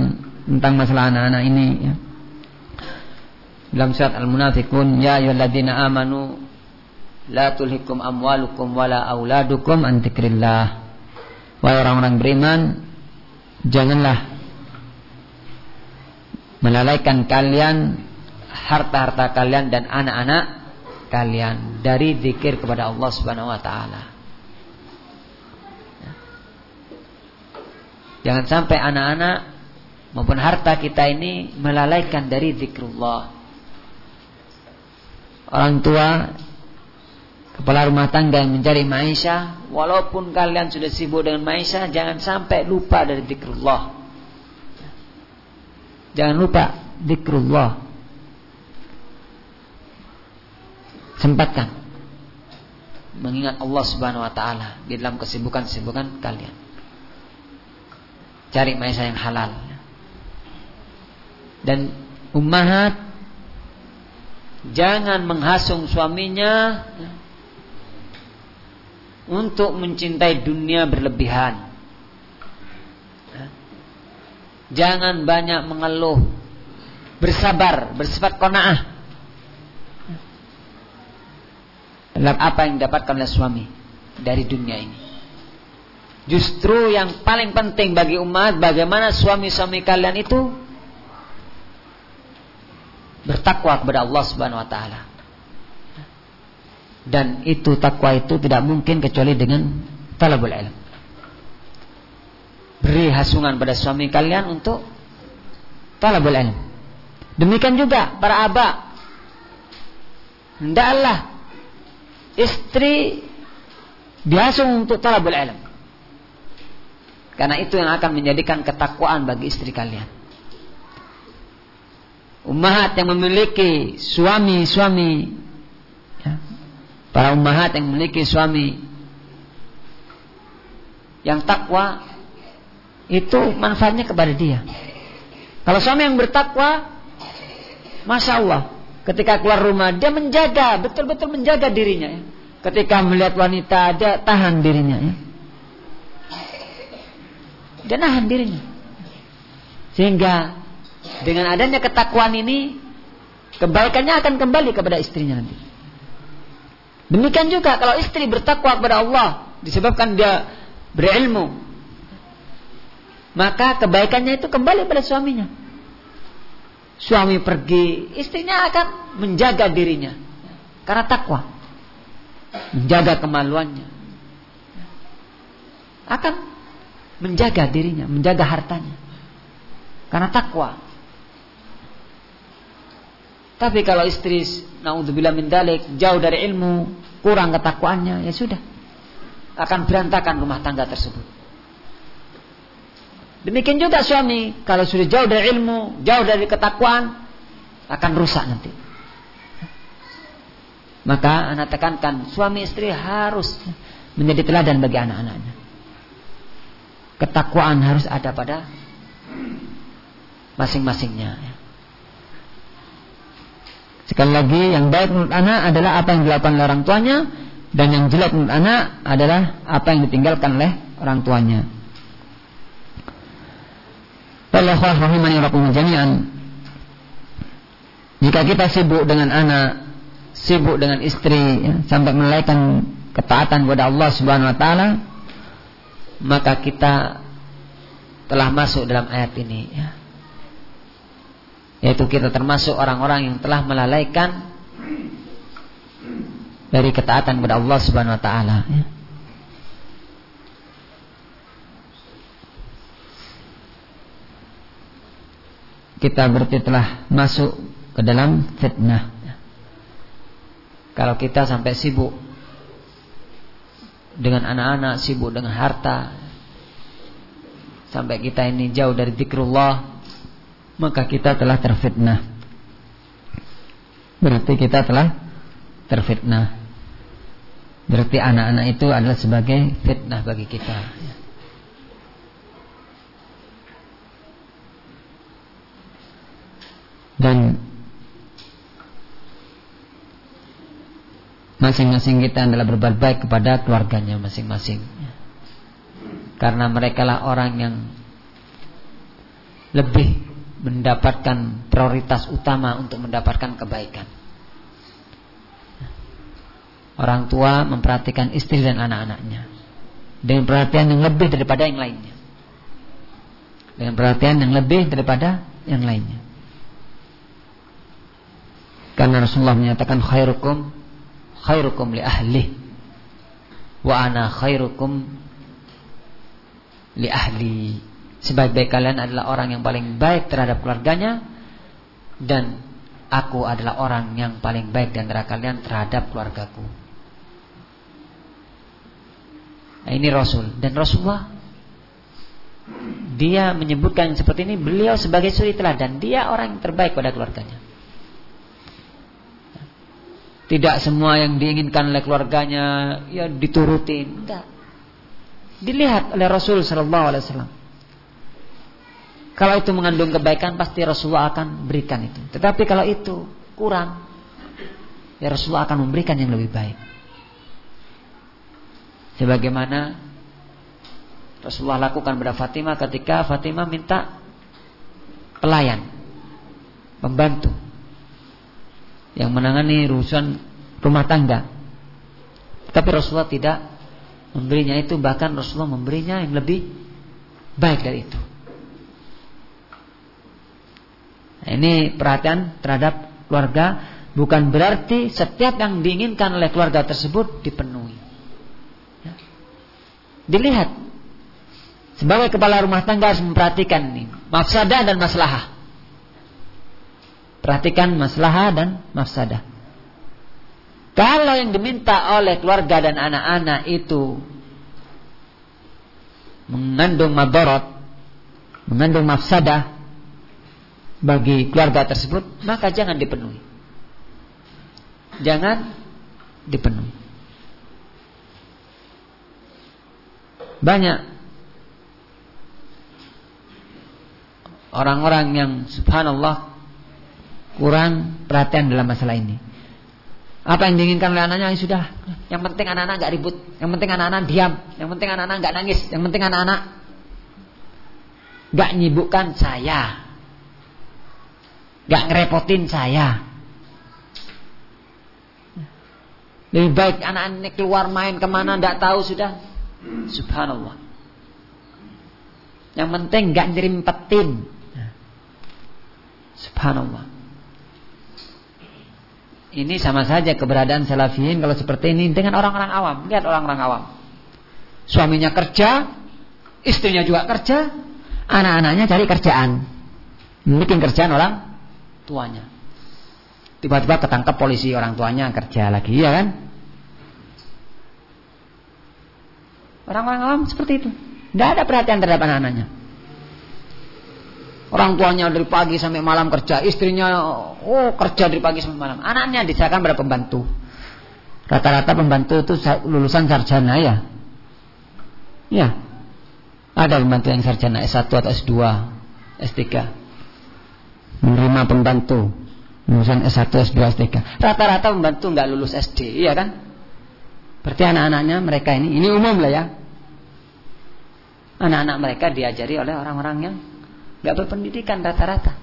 tentang masalah anak-anak ini ya dalam surat Al-Munafiqun ya ayyuhalladzina amanu la tulhikum amwalukum wala auladukum an dzikrillah wahai orang-orang beriman janganlah melalaikan kalian harta-harta kalian dan anak-anak kalian dari zikir kepada Allah Subhanahu wa taala. Jangan sampai anak-anak maupun harta kita ini melalaikan dari zikrullah orang tua kepala rumah tangga yang mencari maisha walaupun kalian sudah sibuk dengan maisha jangan sampai lupa dari zikrullah. Jangan lupa zikrullah. Sempatkan mengingat Allah Subhanahu wa taala di dalam kesibukan-kesibukan kalian. Cari maisha yang halal. Dan ummahat Jangan menghasung suaminya untuk mencintai dunia berlebihan. Jangan banyak mengeluh. Bersabar, bersifat kona'ah. Apa yang didapatkan oleh suami dari dunia ini. Justru yang paling penting bagi umat bagaimana suami-suami kalian itu bertakwa kepada Allah Subhanahu wa taala. Dan itu takwa itu tidak mungkin kecuali dengan talabul ilm. Beri hasungan pada suami kalian untuk talabul ilm. Demikian juga para abah. Hendaklah istri dihasung untuk talabul ilm. Karena itu yang akan menjadikan ketakwaan bagi istri kalian. Ummahat yang memiliki suami-suami. Ya, Para ummahat yang memiliki suami. Yang takwa Itu manfaatnya kepada dia. Kalau suami yang bertakwa Masya Allah Ketika keluar rumah Dia menjaga, betul-betul menjaga dirinya ya. Ketika melihat wanita Dia tahan dirinya ya. Dia nahan dirinya. Sehingga dengan adanya ketakwaan ini kebaikannya akan kembali kepada istrinya nanti. Demikian juga kalau istri bertakwa kepada Allah disebabkan dia berilmu, maka kebaikannya itu kembali pada suaminya. Suami pergi, istrinya akan menjaga dirinya karena takwa, menjaga kemaluannya, akan menjaga dirinya, menjaga hartanya karena takwa. Tapi kalau istri naudzubillah min dalik jauh dari ilmu, kurang ketakwaannya, ya sudah. Akan berantakan rumah tangga tersebut. Demikian juga suami, kalau sudah jauh dari ilmu, jauh dari ketakwaan, akan rusak nanti. Maka anak tekankan, suami istri harus menjadi teladan bagi anak-anaknya. Ketakwaan harus ada pada masing-masingnya. Sekali lagi yang baik menurut anak adalah apa yang dilakukan oleh orang tuanya dan yang jelek menurut anak adalah apa yang ditinggalkan oleh orang tuanya. Jika kita sibuk dengan anak, sibuk dengan istri ya, sampai melalaikan ketaatan kepada Allah Subhanahu wa taala, maka kita telah masuk dalam ayat ini ya yaitu kita termasuk orang-orang yang telah melalaikan dari ketaatan kepada Allah Subhanahu wa taala ya. Kita berarti telah masuk ke dalam fitnah. Kalau kita sampai sibuk dengan anak-anak, sibuk dengan harta, sampai kita ini jauh dari zikrullah, maka kita telah terfitnah. Berarti kita telah terfitnah. Berarti anak-anak itu adalah sebagai fitnah bagi kita. Dan masing-masing kita adalah berbuat baik kepada keluarganya masing-masing. Karena mereka lah orang yang lebih mendapatkan prioritas utama untuk mendapatkan kebaikan. Orang tua memperhatikan istri dan anak-anaknya dengan perhatian yang lebih daripada yang lainnya. Dengan perhatian yang lebih daripada yang lainnya. Karena Rasulullah menyatakan khairukum khairukum li ahli wa ana khairukum li ahli Sebaik-baik kalian adalah orang yang paling baik terhadap keluarganya dan aku adalah orang yang paling baik di antara kalian terhadap keluargaku. Nah, ini Rasul dan Rasulullah dia menyebutkan seperti ini beliau sebagai suri teladan dia orang yang terbaik pada keluarganya. Tidak semua yang diinginkan oleh keluarganya ya diturutin, enggak. Dilihat oleh Rasul sallallahu alaihi wasallam. Kalau itu mengandung kebaikan pasti Rasulullah akan berikan itu. Tetapi kalau itu kurang, ya Rasulullah akan memberikan yang lebih baik. Sebagaimana Rasulullah lakukan pada Fatimah ketika Fatimah minta pelayan, pembantu yang menangani urusan rumah tangga. Tapi Rasulullah tidak memberinya itu, bahkan Rasulullah memberinya yang lebih baik dari itu. Nah, ini perhatian terhadap keluarga bukan berarti setiap yang diinginkan oleh keluarga tersebut dipenuhi. Ya. Dilihat sebagai kepala rumah tangga harus memperhatikan ini mafsadah dan maslahah. Perhatikan maslahah dan mafsadah. Kalau yang diminta oleh keluarga dan anak-anak itu mengandung mabarat, mengandung mafsadah, bagi keluarga tersebut, maka jangan dipenuhi. Jangan dipenuhi. Banyak orang-orang yang subhanallah kurang perhatian dalam masalah ini. Apa yang diinginkan oleh anaknya ya sudah. Yang penting anak-anak nggak ribut. Yang penting anak-anak diam. Yang penting anak-anak nggak nangis. Yang penting anak-anak Gak nyibukkan saya. Gak ngerepotin saya. Lebih baik anak-anak keluar main ke mana Gak tahu sudah. Subhanallah. Yang penting gak nyerempetin. Subhanallah. Ini sama saja keberadaan salafiyin kalau seperti ini dengan orang-orang awam. Lihat orang-orang awam. Suaminya kerja, istrinya juga kerja, anak-anaknya cari kerjaan. Bikin kerjaan orang tuanya. Tiba-tiba ketangkap polisi orang tuanya kerja lagi, ya kan? Orang-orang awam seperti itu. Tidak ada perhatian terhadap anak-anaknya. Orang tuanya dari pagi sampai malam kerja, istrinya oh kerja dari pagi sampai malam. Anaknya disahkan pada pembantu. Rata-rata pembantu itu lulusan sarjana ya. Ya. Ada pembantu yang sarjana S1 atau S2, S3. Menerima pembantu lulusan S1, S2, S3. Rata-rata pembantu nggak lulus SD, iya kan? Berarti anak-anaknya mereka ini, ini umum lah ya. Anak-anak mereka diajari oleh orang-orang yang nggak berpendidikan rata-rata.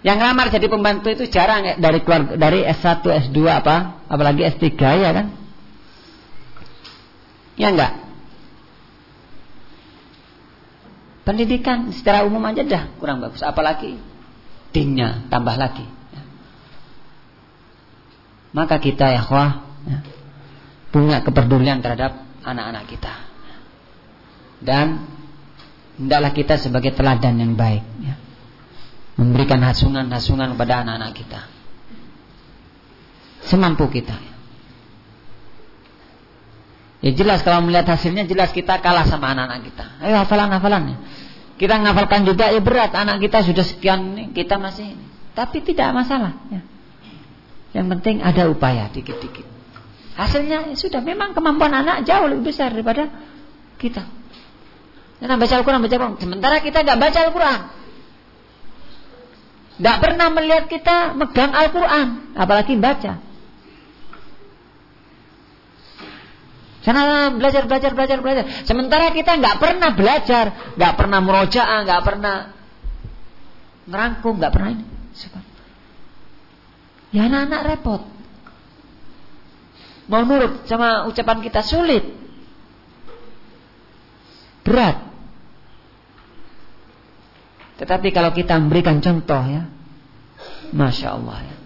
Yang ngelamar jadi pembantu itu jarang ya dari keluar dari S1, S2 apa, apalagi S3 ya kan? Ya enggak? Pendidikan secara umum aja dah kurang bagus, apalagi dingnya tambah lagi. Maka kita ya wah ya, punya kepedulian terhadap anak-anak kita. Dan hendaklah kita sebagai teladan yang baik ya. memberikan hasungan-hasungan kepada anak-anak kita semampu kita ya jelas kalau melihat hasilnya jelas kita kalah sama anak-anak kita ayo hafalan-hafalan ya. Kita ngafalkan juga ya berat anak kita sudah sekian kita masih tapi tidak masalah ya. yang penting ada upaya dikit-dikit hasilnya ya sudah memang kemampuan anak jauh lebih besar daripada kita karena baca Al-Quran, baca Al-Quran. Sementara kita nggak baca Al-Quran. Nggak pernah melihat kita megang Al-Quran. Apalagi baca. Sana belajar, belajar, belajar, belajar. Sementara kita nggak pernah belajar, nggak pernah merojaah, nggak pernah ngerangkum, nggak pernah ini. Ya anak-anak repot. Mau nurut sama ucapan kita sulit. Berat. Tetapi kalau kita memberikan contoh ya, masya Allah ya.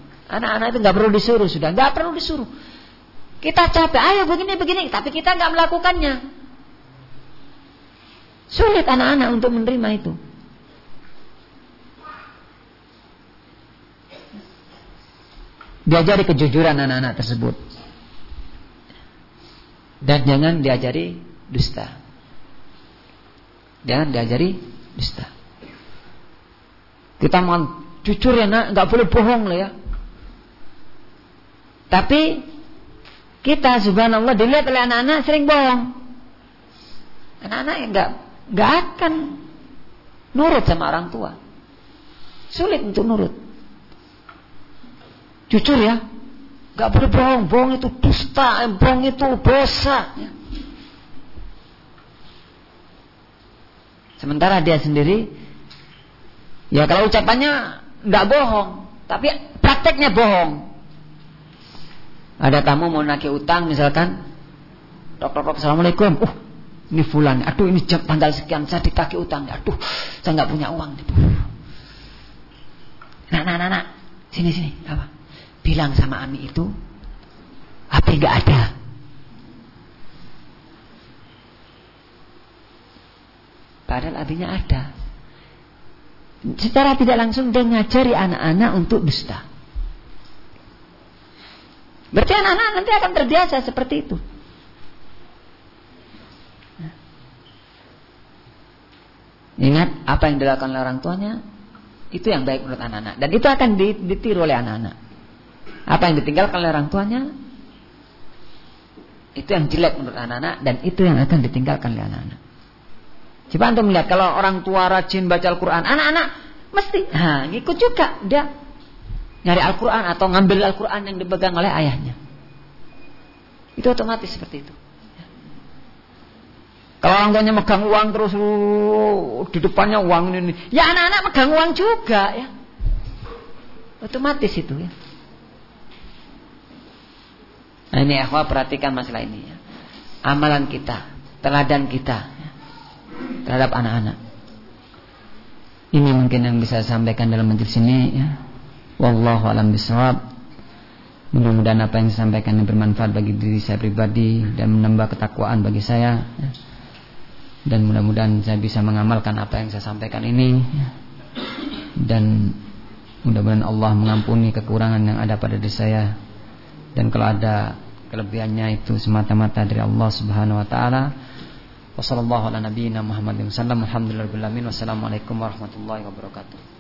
Anak-anak itu nggak perlu disuruh sudah, nggak perlu disuruh. Kita capek, ayo begini begini, tapi kita nggak melakukannya. Sulit anak-anak untuk menerima itu. Diajari kejujuran anak-anak tersebut. Dan jangan diajari dusta. Jangan diajari dusta. Kita mau jujur ya nak, nggak boleh bohong lah ya. Tapi kita subhanallah dilihat oleh anak-anak sering bohong. Anak-anak yang nggak nggak akan nurut sama orang tua. Sulit untuk nurut. Jujur ya, nggak boleh bohong. Bohong itu dusta, bohong itu dosa. Sementara dia sendiri Ya kalau ucapannya nggak bohong, tapi prakteknya bohong. Ada tamu mau nagih utang misalkan, dokter dokter assalamualaikum, uh ini fulan, aduh ini jam tanggal sekian saya ditagih utang, aduh saya nggak punya uang. Nah, nah, nah, nah, sini sini, apa? Bilang sama Ami itu, apa nggak ada. Padahal abinya ada secara tidak langsung dia ngajari anak-anak untuk dusta. Berarti anak-anak nanti akan terbiasa seperti itu. Ingat apa yang dilakukan oleh orang tuanya itu yang baik menurut anak-anak dan itu akan ditiru oleh anak-anak. Apa yang ditinggalkan oleh orang tuanya itu yang jelek menurut anak-anak dan itu yang akan ditinggalkan oleh anak-anak. Coba antum melihat kalau orang tua rajin baca Al-Quran, anak-anak mesti nah, ngikut juga dia nyari Al-Quran atau ngambil Al-Quran yang dipegang oleh ayahnya. Itu otomatis seperti itu. Kalau orang tuanya megang uang terus uh, di depannya uang ini, ya anak-anak megang uang juga ya. Otomatis itu ya. Nah ini akhwat perhatikan masalah ini ya. Amalan kita, teladan kita ya, terhadap anak-anak. Ini mungkin yang bisa saya sampaikan dalam majelis ini ya. Wallahu alam bisawab. Mudah-mudahan apa yang saya sampaikan ini bermanfaat bagi diri saya pribadi dan menambah ketakwaan bagi saya. Ya. Dan mudah-mudahan saya bisa mengamalkan apa yang saya sampaikan ini. Dan mudah-mudahan Allah mengampuni kekurangan yang ada pada diri saya. Dan kalau ada kelebihannya itu semata-mata dari Allah Subhanahu wa taala. Wassalamualaikum warahmatullahi wabarakatuh.